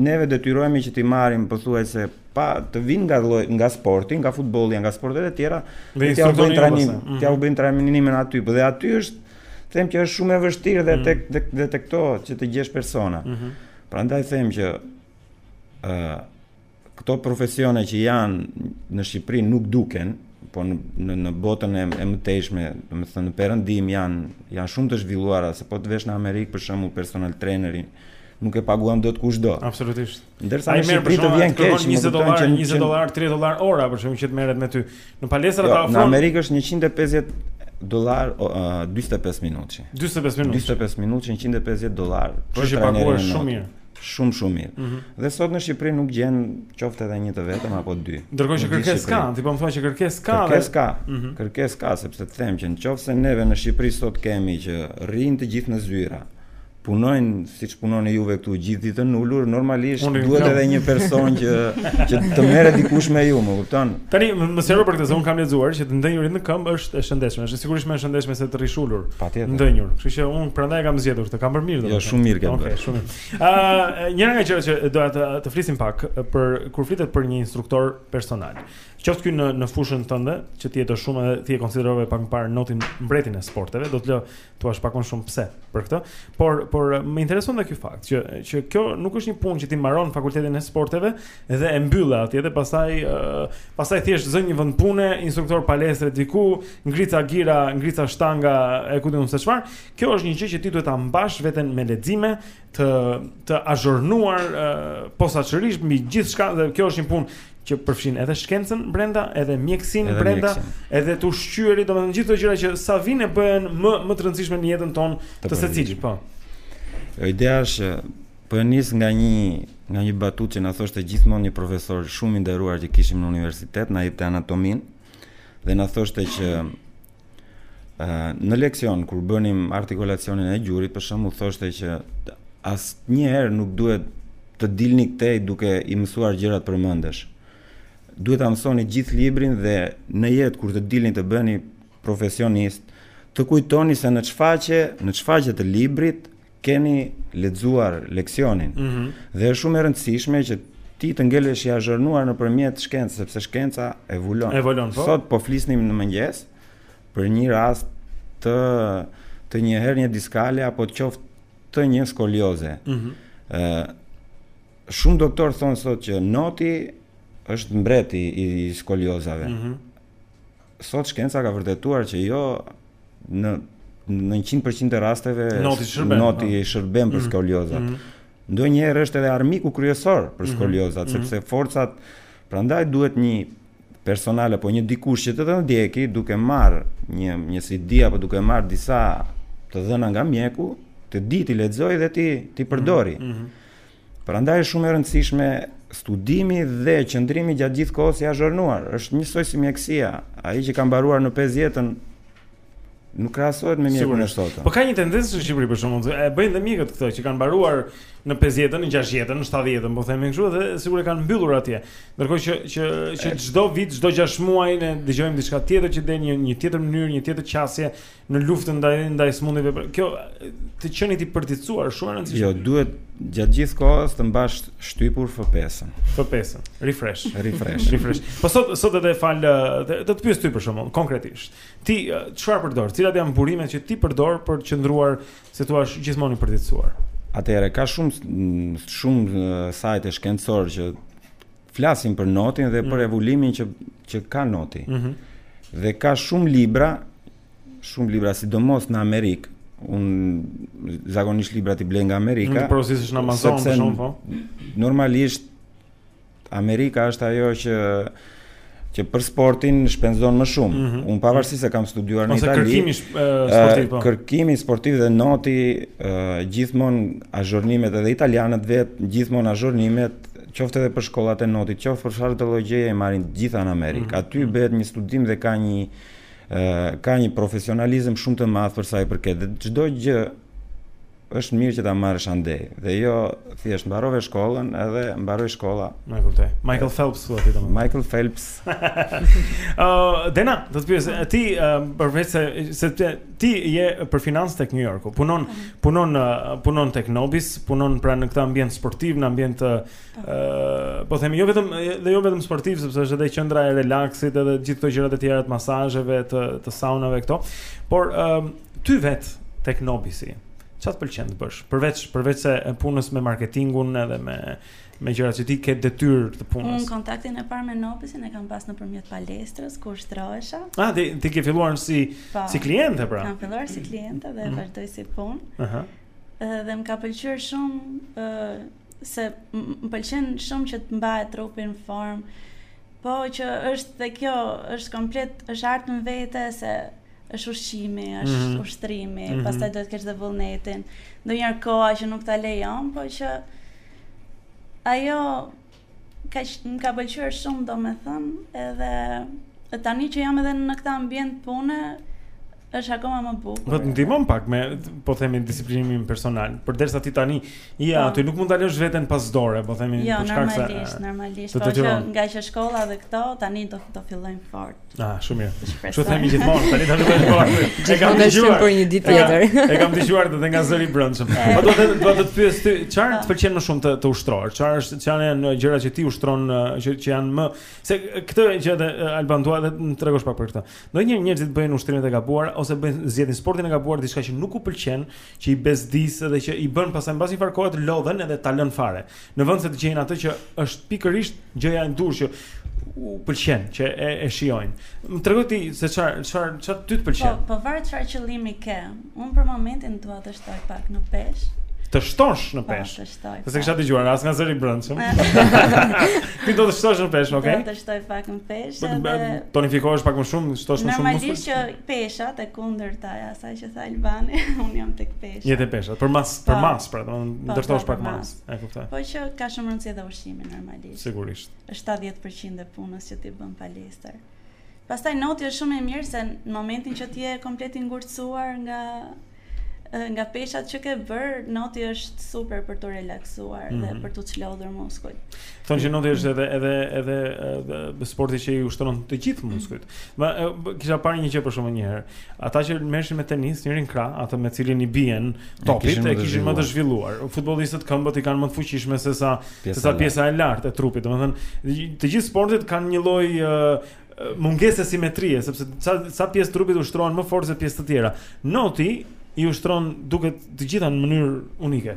neve detyrohemi që t'i marrim pothuajse pa të vijnë nga lloj, nga sporti, nga futbolli, nga sportet e tjera, dhe t'ia bëjnë trajnim, mm. t'ia bëjnë trajnimin aty, po dhe aty është them që është shumë e vështirë dhe mm. tek dhe, dhe tek to që të gjesh persona. Mm -hmm. Prandaj them që ë uh, këto profesione që janë në Shqipëri nuk duken, po në në, në botën e, e mëtejshme, domethënë në perëndim janë janë shumë të zhvilluara, se po të vesh në Amerikë për shembull personal trainerin, nuk e paguan dot kushdo. Absolutisht. Ndërsa në Shqipëri të vjen keq, më kupton 20 dollar, 20 dollar, 30 dollar ora për shembull që të merret me ty. Në palestra jo, ta ofron. Në Amerikë është 150 dollar uh, 45 minutësh. 45 minutësh. 45 minutësh 150 dollar. Kështu që paguhet shumë mirë. Shumë shumë mirë. Mm -hmm. Dhe sot në Shqipëri nuk gjen qoftë edhe një të vetëm apo dy. Ndërkohë që kërkes ka, ti po më thua që kërkes ka. Kërkes ka. Mm -hmm. Kërkes ka sepse të them që në qoftë se neve në Shqipëri sot kemi që rrinë të gjithë në zyra. punojnë siç punoni juve këtu gjithë ditën ulur, normalisht duhet edhe një person që që të merret dikush me ju, më kupton? Tani më siguro për këtë se unë kam lexuar që të ndënjurit në këmbë është e shëndetshme, është sigurisht më e shëndetshme se të rrish ulur. Patjetër. Ndënjur. Kështu që unë prandaj kam zgjedhur këtë, kam bërë mirë domethënë. Jo, shumë mirë ke bërë. Okej, shumë mirë. Ë, uh, njëra nga gjërat që doja të, të flasim pak për kur flitet për një instruktor personal. Qoftë ky në në fushën tënde, që ti e do shumë edhe ti e konsiderove pak më parë notin mbretin e sporteve, do të na e thuash pak më shumë pse për këtë, por por më intereson edhe ky fakt që që kjo nuk është një punë që ti mbaron fakultetin e sporteve dhe e mbyll atje dhe pastaj uh, pastaj thjesht zë një vend pune, instruktor palestre diku, ngri ca gira, ngri ca shtanga e ku di unë se çfarë. Kjo është një gjë që ti duhet ta mbash veten me lexime, të të azhornuar uh, posaçërisht mbi gjithçka dhe kjo është një punë që përfshin edhe shkencën brenda, edhe mjekësinë brenda, edhe mjekësinë. edhe të ushqyerit, domethënë gjithë ato gjëra që sa vijnë e bëhen më më të rëndësishme në jetën tonë të, të secilit, po. Jo ideja është po e nis nga një nga një batutë që na thoshte gjithmonë një profesor shumë i nderuar që kishim në universitet, na jepte anatominë dhe na thoshte që në leksion kur bënim artikulacionin e gjurit, për shembull thoshte që asnjëherë nuk duhet të dilni këtej duke i mësuar gjërat përmendësh. Duhet ta mësoni gjithë librin dhe në jetë kur të dilni të bëheni profesionistë, të kujtoni se në ç'faqe, në ç'faqe të librit keni lexuar leksionin. Mm -hmm. Dhe është shumë e rëndësishme që ti të ngelesh i azhornuar nëpërmjet shkencës, sepse shkenca evolon. Evolon po. Sot po flisnim në mëngjes për një rast të të një hernie diskale apo të qoftë të një skolioze. Ëh. Mm -hmm. Shumë doktorë thonë sot që noti është mbreti i, i skoliozave. Ëh. Mm -hmm. Sot shkenca ka vërtetuar që jo në në 100% të rasteve noti shërben, noti po. shërben për mhm. skoliozat. Mm -hmm. Ndonjëherë është edhe armiku kryesor për mhm. skoliozat, mm -hmm. sepse forcat prandaj duhet një personal apo një dikush që të të ndjeki duke marr një një CD apo duke marr disa të dhëna nga mjeku, të dij t'i lexoj dhe t'i t'i përdori. Mm -hmm. Prandaj është shumë e rëndësishme studimi dhe qëndrimi gjatë gjithë kohës i azhornuar. Është njësoj si mjekësia. Ai që ka mbaruar në 50-ën nuk krahasohet me mjekun e sotëm. Po ka një tendencë në Shqipëri për shembull e bëjnë dhe mjekët këto që kanë mbaruar në 50-ën, në 60-ën, në 70-ën, po themi kështu dhe sigurisht e kanë mbyllur atje. Ndërkohë që që që çdo vit, çdo 6 muaj ne dëgjojmë diçka tjetër që del një një tjetër mënyrë, një tjetër qasje, në luftë ndaj ndaj sëmundjeve. Pra, kjo të qenit i përditësuar shumë e rëndësishme. Jo, duhet gjatë gjithë kohës të mbash shtypur F5-ën. F5-ën, refresh. Refresh. refresh. Po sot sot edhe pra do të pyes ty për shembull konkretisht. Ti çfarë përdor? Cilat janë burimet që ti përdor për të qëndruar si thua gjithmonë i përditësuar? Atëherë ka shumë shumë sajte shkencorë që flasin për notin dhe mm. për evolimin që që ka noti. Mm -hmm. Dhe ka shumë libra, shumë libra sidomos në Amerikë. Un zakonisht librat i blej nga Amerika. I porosit në Amazon për shembull po. Normalisht Amerika është ajo që që për sportin shpenzon më shumë. Mm -hmm. Un pavarësisht se kam studiuar në Itali. Kërkimi sportiv po. Kërkimi sportiv dhe noti gjithmonë azhornimet edhe italianët vet gjithmonë azhornimet qoftë edhe për shkollat e notit, qoftë për çfarëdo lloj gjëje i marrin të gjitha në Amerikë. Mm. Aty mm. bëhet një studim dhe ka një ë ka një profesionalizëm shumë të madh për sa i përket. Dhe çdo gjë është mirë që ta marrësh andej dhe jo thjesht mbarove shkollën edhe mbaroi shkolla. E kuptoj. Michael Phelps thua ti domethënë. Michael Phelps. Ëh, uh, Dena, do të pyes, ti uh, përveç se se Ti je për financë tek New Yorku. Punon mhm. punon punon tek Nobis, punon pra në këtë ambient sportiv, në ambient ë po. po themi jo vetëm dhe jo vetëm sportiv, sepse është edhe qendra e relaksit edhe gjithë këto gjërat e tjera të masazheve, të të saunave këto. Por ë ty vet tek Nobisi, çfarë të pëlqen të bësh? Përveç përveç se punës me marketingun edhe me Me gjërat që ti ke detyrë të punës. Unë kontaktin e parë me Nobisin e kam pas nëpërmjet palestrës ku ushtrohesha. Ah, ti ti ke filluar si pa, po. si kliente pra. Kam filluar si kliente dhe mm -hmm. vazhdoj si punë. Ëh. Uh -huh. Dhe më ka pëlqyer shumë ë uh, se më pëlqen shumë që të mbahet trupi në formë. Po që është dhe kjo, është komplet, është art në vete se është ushqimi, është mm -hmm. ushtrimi, mm -hmm. pastaj duhet të kesh dhe vullnetin. Ndonjëherë koha që nuk ta lejon, por që ajo më ka pëlqyer shumë domethën, edhe tani që jam edhe në këtë ambient pune, është akoma më bukur. Të ndihmon pak me po themi disiplinimin personal, përderisa ti tani je, po. aty nuk mund ta lësh veten pas dore, po themi jo, për shkak se normalisht, normalisht, por që nga që shkolla dhe këto tani do të fillojmë fort. Ah, shumë mirë. Kështu themi gjithmonë, tani tani më shkon. E kam dëgjuar për një ditë tjetër. E kam dëgjuar edhe nga zëri i brendshëm. Po do të do të pyes ty, çfarë të pëlqen më shumë të të ushtrosh? Çfarë është çfarë janë gjërat që ti ushtron që që janë më se këtë që edhe Alban dua edhe të tregosh pak për këtë. Ndonjëherë njerëzit bëjnë ushtrimet e gabuara ose bëjnë zgjedhin sportin e gabuar diçka që nuk u pëlqen, që i bezdis edhe që i bën pastaj mbas një farë kohe të lodhen edhe ta lënë fare. Në vend se të gjejnë atë që është pikërisht gjëja e duhur që u pëlqen, që e, e shijojnë. Më trego ti se çfarë çfarë çfarë ty të po, pëlqen. Po, po varet çfarë qëllimi ke. Unë për momentin dua të shtoj pak në peshë. Të shtosh në po, peshë. Po, të shtoj. Këtë s'e kisha dëgjuar as nga zëri i brendshëm. Ti do të shtosh në peshë, okay? Do të shtoj pak në peshë. Do të tonifikohesh pak më shumë, shtosh më shumë. Normalisht që peshat, e kundërta e asaj që tha Albani, unë jam tek peshat. Je te peshat, për masë, për masë, pra, do të ndërtosh pak masë. E kuptoj. Po që ka shumë rëndësi edhe ushqimi normalisht. Sigurisht. Është 70% e punës që ti bën në palestër. Pastaj noti është shumë e mirë se në momentin që ti je komplet i ngurtësuar nga nga peshat që ke bërë, noti është super për t'u relaksuar mm -hmm. dhe mhm. për të çlodhur muskujt. Thonë që noti është edhe edhe edhe, edhe sporti që i ushtron të gjithë muskujt. Ma, kisha parë një gjë për shembull njëherë. Ata që merreshin me tenis njërin krah, atë me të cilin i bien topit, e kishin më të zhvilluar. Futbollistët këmbët i kanë më të fuqishme se sa se sa pjesa e lartë e trupit. Domethënë, të gjithë sportet kanë një lloj mungesë simetrie, sepse ca, ca pjesë të trupit ushtrohen më fort se pjesë të tjera. Noti i ushtron duket të gjitha në mënyrë unike.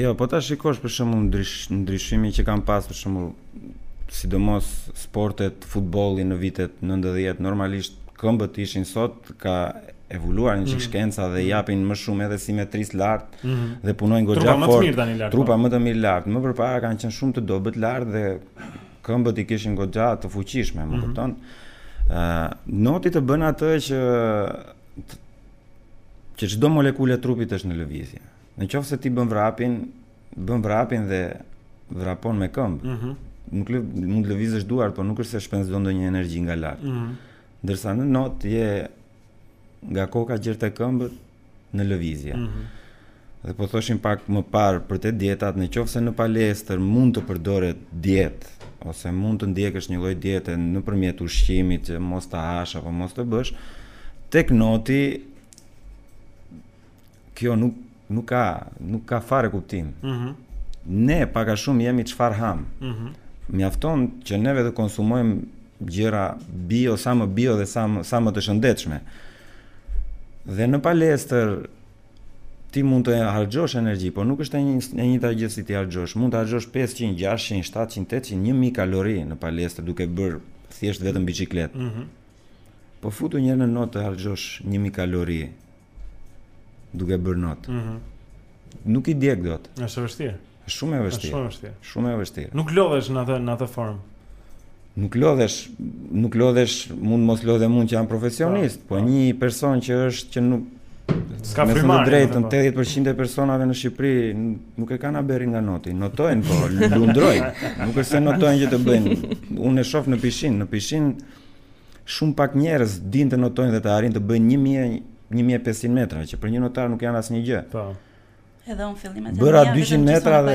Jo, po ta shikosh për shembull ndrysh, ndryshimi që kanë pas për shembull sidomos sportet, futbolli në vitet 90, normalisht këmbët ishin sot, ka evoluar një çik mm. shkenca dhe mm. japin më shumë edhe simetrisë lart mm -hmm. dhe punojnë goxha fort. Trupa më të mirë tani lart. Trupa po. më të mirë lart. Më përpara kanë qenë shumë të dobët lart dhe këmbët i kishin goxha të fuqishme, më mm -hmm. kupton? Ë, uh, noti të bën atë që që çdo molekulë e trupit është në lëvizje. Në qoftë se ti bën vrapin, bën vrapin dhe vrapon me këmbë. Ëh. Mm -hmm. Nuk lë, mund të lëvizësh duart, por nuk është se shpenzon ndonjë energji nga lart. Ëh. Mm -hmm. Ndërsa në not je nga koka gjer te këmbët në lëvizje. Ëh. Mm -hmm. Dhe po thoshim pak më parë për të dietat, në qoftë se në palestër mund të përdoret dietë ose mund të ndjekësh një lloj diete nëpërmjet ushqimit që mos ta hash apo mos të bësh, tek noti kjo nuk nuk ka nuk ka fare kuptim. Ëh. Mm -hmm. Ne pak a shumë jemi çfarë ham. Ëh. Mm -hmm. Mjafton që neve të konsumojmë gjëra bio sa më bio dhe sa më, sa më të shëndetshme. Dhe në palestër ti mund të harxhosh energji, por nuk është e një e njëjta gjë si ti harxhosh. Mund të harxhosh 500, 600, 700, 800, 1000 kalori në palestër duke bërë thjesht vetëm biçikletë. Ëh. Mm -hmm. Po futu një herë në not të harxhosh 1000 kalori duke bërë not. Mhm. Mm nuk i djeg dot. Është vështirë. Është shumë e vështirë. Është shumë e vështirë. Shumë e vështirë. Nuk lodhesh në atë në atë formë. Nuk lodhesh, nuk lodhesh, mund mos lodhem unë që jam profesionist, po, po, po. një person që është që nuk S'ka frymëmarr, të drejtën, 80% e personave në Shqipëri nuk e kanë haberin nga noti, notojnë, po, lundrojnë, nuk është se notojnë që të bëjnë, unë e shof në pishin, në pishin, Shumë pak njerëz dinë të notojnë dhe të arrijnë të bëjnë 1000 1500 metra, që për një notar nuk janë asnjë gjë. Po. Edhe unë fillimet e mia. Bëra 200 metra dhe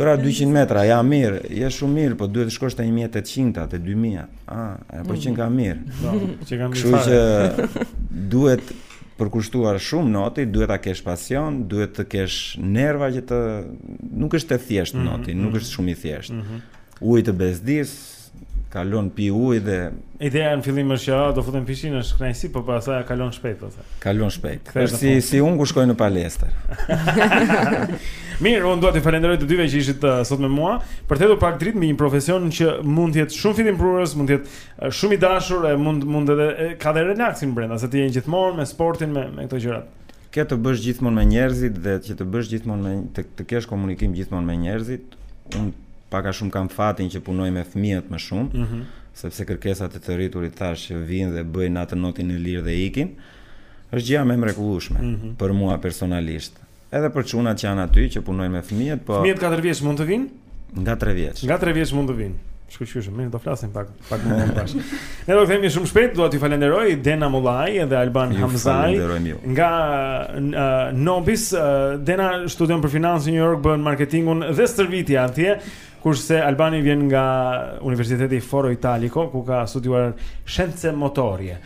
bëra 200 metra, je mirë, je shumë mirë, po duhet të shkosh te 1800-ta, te 2000-ta. Ah, po mm. qenka mirë. Po, qenka mirë. Kështu që duhet përkushtuar shumë noti, duhet ta kesh pasion, duhet të kesh nerva që të nuk është e thjeshtë mm -hmm. noti, nuk mhm. është shumë i thjeshtë. Mm -hmm. Uji të bezdis, kalon pi ujë dhe ideja në fillim është që do futem në pishinë është kënaqësi, por pastaj ja kalon shpejt pastaj. Kalon shpejt. Është si si unë kur shkoj në palestër. Mirë, unë dua t'ju falenderoj të dyve që ishit uh, sot me mua për të dhënë pak dritë mbi një profesion që mund të jetë shumë fitimprurës, mund të jetë uh, shumë i dashur e mund mund edhe ka dhe relaksin brenda, se ti je gjithmonë me sportin, me me këto gjërat. Ke të bësh gjithmonë me njerëzit dhe që të bësh gjithmonë me të, të kesh komunikim gjithmonë me njerëzit. Un pak a shumë kam fatin që punoj me fëmijët më shumë, mm -hmm. sepse kërkesat e të rriturit thashë që vijnë dhe bëjnë atë notin e lirë dhe ikin, është gjëja më e mrekullueshme mm -hmm. për mua personalisht. Edhe për çunat që janë aty që punojnë me fëmijët, po Fëmijët 4 vjeç mund të vinë? Nga 3 vjeç. Nga 3 vjeç mund të vinë. Shkëlqyshëm, mirë do flasim pak pak më vonë bashkë. Ne do kthehemi shumë shpejt, dua t'ju falenderoj Dena Mullaj dhe Alban Hamzaj nga uh, Nobis, uh, Dena studion për financë në New York bën marketingun dhe stërvitet atje. Kurse Albani vjen nga Universiteti Foro Italico, ku ka studiuar scienze motorie.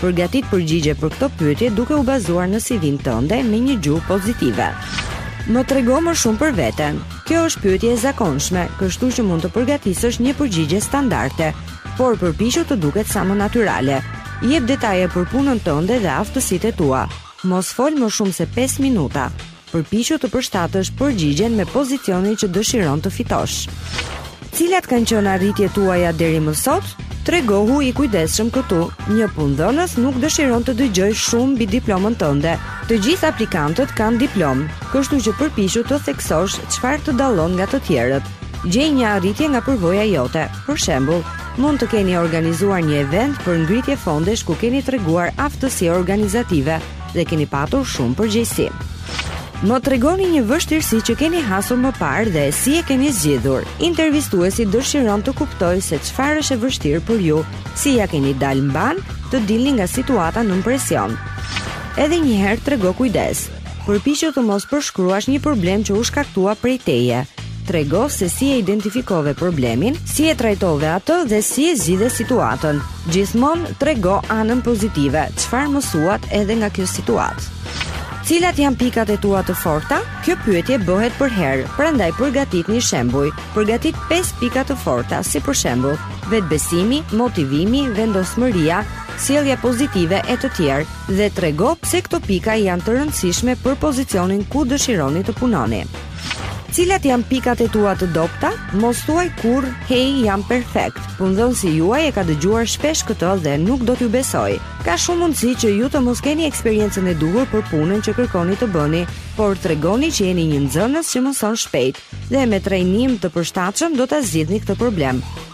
Përgatit përgjigje për këto pyetje duke u bazuar në CV-në tënde me një gjuhë pozitive. Më trego më shumë për veten. Kjo është pyetje e zakonshme, kështu që mund të përgatisësh një përgjigje standarde, por përpiqu të duket sa më natyrale. Jep detaje për punën tënde dhe aftësitë e tua. Mos fol më shumë se 5 minuta. Përpiqu të përshtatësh përgjigjen me pozicionin që dëshiron të fitosh. Cilat kanë qenë arritjet tuaja deri më sot? Tregohu i kujdesshëm këtu. Një punëdhënës nuk dëshiron të dëgjojë shumë mbi diplomën tënde. Të gjithë aplikantët kanë diplomë, kështu që përpiqu të theksosh çfarë të dallon nga të tjerët. Gjej një arritje nga përvoja jote. Për shembull, mund të keni organizuar një event për ngritje fondesh ku keni treguar aftësi organizative. dhe keni patur shumë përgjegjësi. Më tregoni një vështirësi që keni hasur më parë dhe si e keni zgjidhur. Intervistuesi dëshiron të kuptojë se çfarë është e vështirë për ju, si ia keni dalë mbanë të dilni nga situata nën presion. Edhe një herë trego kujdes. Përpiqu të mos përshkruash një problem që u shkaktua prej teje. Trego se si e identifikove problemin, si e trajtove atë dhe si e zgjidhe situatën. Gjithmonë trego anën pozitive, çfarë mësuat edhe nga kjo situatë. Cilat janë pikat e tua të forta? Kjo pyetje bëhet përherë, prandaj përgatitni shembuj. Përgatit 5 pika të forta, si për shembull, vetëbesimi, motivimi, vendosmëria, sjellja pozitive e të tjerë dhe trego pse këto pika janë të rëndësishme për pozicionin ku dëshironi të punoni. Cilat janë pikat e tua të dobta? Mos thuaj kurrë, "Hej, jam perfekt." Punëdhënësi juaj e ka dëgjuar shpesh këtë dhe nuk do t'ju besojë. Ka shumë mundësi që ju të mos keni eksperiencën e duhur për punën që kërkoni të bëni, por tregoni që jeni një nxënës që mëson shpejt dhe me trajnim të përshtatshëm do ta zgjidhni këtë problem.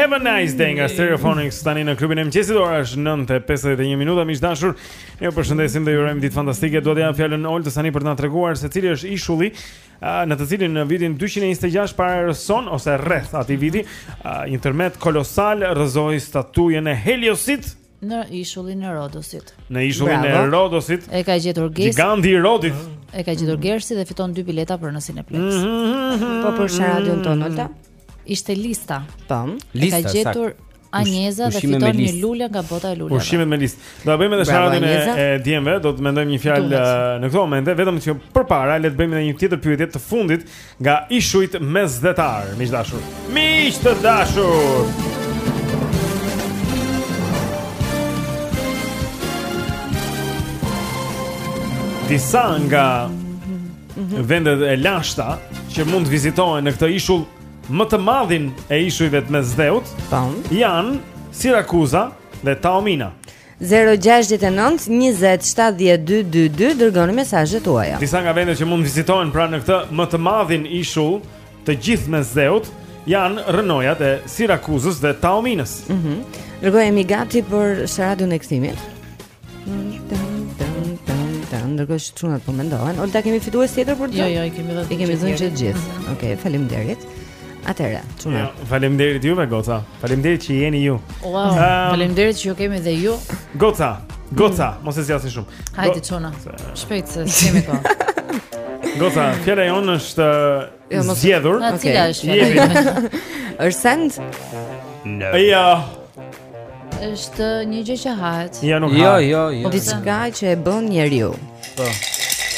Have a nice day nga Stereophonics tani në klubin e mëngjesit ora është 9:51 minuta miq të dashur ne ju përshëndesim dhe ju urojmë ditë fantastike do t'ia jap fjalën Oltës tani për të na treguar se cili është ishulli në të cilin në vitin 226 para erës sonë ose rreth atij viti një tërmet kolosal rrëzoi statujën e Heliosit Në ishullin e Rodosit. Në ishullin e Rodosit. E ka gjetur Gersi. Giganti i Rodit. E ka gjetur Gersi dhe fiton dy bileta për në Cineplex. Mhm, mhm, mhm, po për sharadën tonë, Olta. Ishte lista. Po. E ka gjetur Anjeza dhe fiton një lule nga bota e luleve. Ushqimet me listë. Do ta bëjmë edhe sharadën e djemve, do të mendojmë një fjalë në këto momente, vetëm që përpara le të bëjmë edhe një tjetër pyetje të fundit Nga ishujt mesdhetarë, miq të dashur. Miq të dashur. Disa nga vendet e lashta që mund të vizitohen në këtë ishull më të madhin e ishujve të Mesdheut janë Sirakuza dhe Taormina. Zero gjashtëdhjetë e nëntë njëzet shtatëdhjetë e dy dy dy dy dërgoni mesazhet tuaja. Disa nga vendet që mund të vizitohen pra në këtë më të madhin ishull të gjithë Mesdheut janë rrënojat e Sirakuzës dhe Taorminës. Mhm. Ndërkohë jemi gati për Sharadën e kthimit. Ndërkohë që çunat po mendohen. Olta kemi fitues tjetër për të? Jo, jo, i kemi dhënë. I kemi dhënë të gjithë. Okej, okay, faleminderit. Atëherë, çuna. Jo, faleminderit juve goca. Faleminderit që jeni ju. Wow, um, faleminderit që ju kemi dhe ju. Goca, goca, mm. mos e zgjasni shumë. Hajde çuna. Shpejt se kemi kohë. Goca, fjala jonë është jo, mos... zgjedhur. Okej. Cila është fjala? Është send? No. Ja. Është një gjë që hahet. Ja nuk jo, hahet. Jo, jo, jo. Po diçka që e bën njeriu. Po.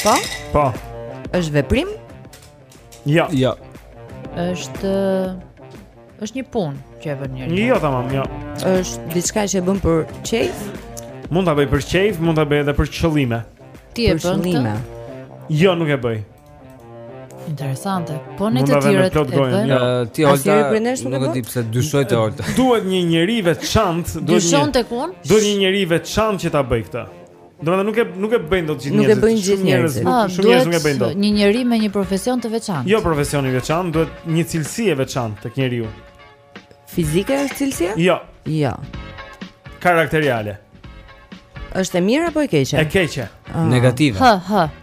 Po? Po. Është veprim? Jo. Jo. Është është një punë që e bën njeriu. Jo, tamam, jo. Është diçka që e bën për qejf? Mund ta bëjë për qejf, mund ta bëjë edhe për qëllime. Ti e bën këtë? Jo, nuk e bëj. Interesante. Po ne të tjerët e bëjmë. Jo. Ti Olta, nuk e di pse dyshoj te Olta. Duhet një njeri i veçantë, duhet një. Dyshon tek unë? Duhet një njeri i veçantë që ta bëjë këtë. Domethënë nuk e nuk e bëjnë dot gjithë njerëzit. Nuk e bëjnë gjithë njerëzit. Ah, shumë njerëz nuk e bëjnë dot. Një njeri me një profesion të veçantë. Jo profesion i veçantë, duhet një cilësi e veçantë tek njeriu. Fizike është cilësia? Jo. Jo. Karakteriale. Është e mirë apo e keqe? E keqe. Ah. Negative. H h.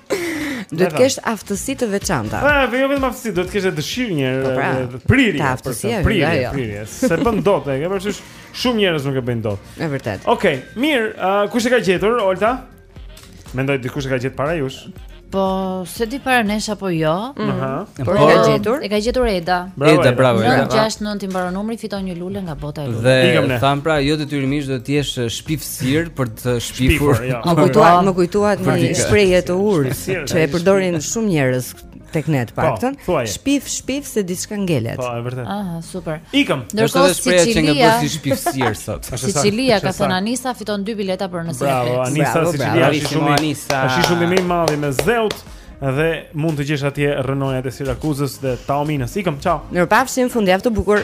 Duhet të kesh aftësi të veçanta. Po, po jo vetëm aftësi, duhet të kesh dëshirë një po, pra, prirje, aftësi për prirje, jo. prirje. S'e bën dot, e ke parasysh shumë njerëz nuk e bëjnë dot. Është e vërtetë. Okej, okay, mirë, uh, kush e ka gjetur Olta? Mendoj dikush e ka gjetur para jush. Po, s'e di para nesh apo jo? Mhm. Mm por e ka gjetur? E ka gjetur Eda. Bravo, Eda, bravo. Eda. 69 i mbaron numri, fiton një lule nga bota e luleve. Dhe thamë pra, jo detyrimisht duhet të jesh shpifs Sir për të shpifur. Jo. Më kujtuat, më kujtuat një shprehje të urtë që e përdorin shumë njerëz tek ne të po, paktën. Shpif, shpif se diçka ngelet. Po, e vërtetë. Aha, super. Ikim. Ndërkohë Sicilia që nga sir sot. Sicilia ka thënë Anisa fiton dy bileta për në Cineplex. Bravo, Anisa Sicilia, është shumë Anisa. Ishulli më i madh i Mesdheut dhe mund të gjesh atje rrënojat e Sirakuzës dhe Taorminës. Ikim, ciao. Mirupafshim, fundjavë të bukur.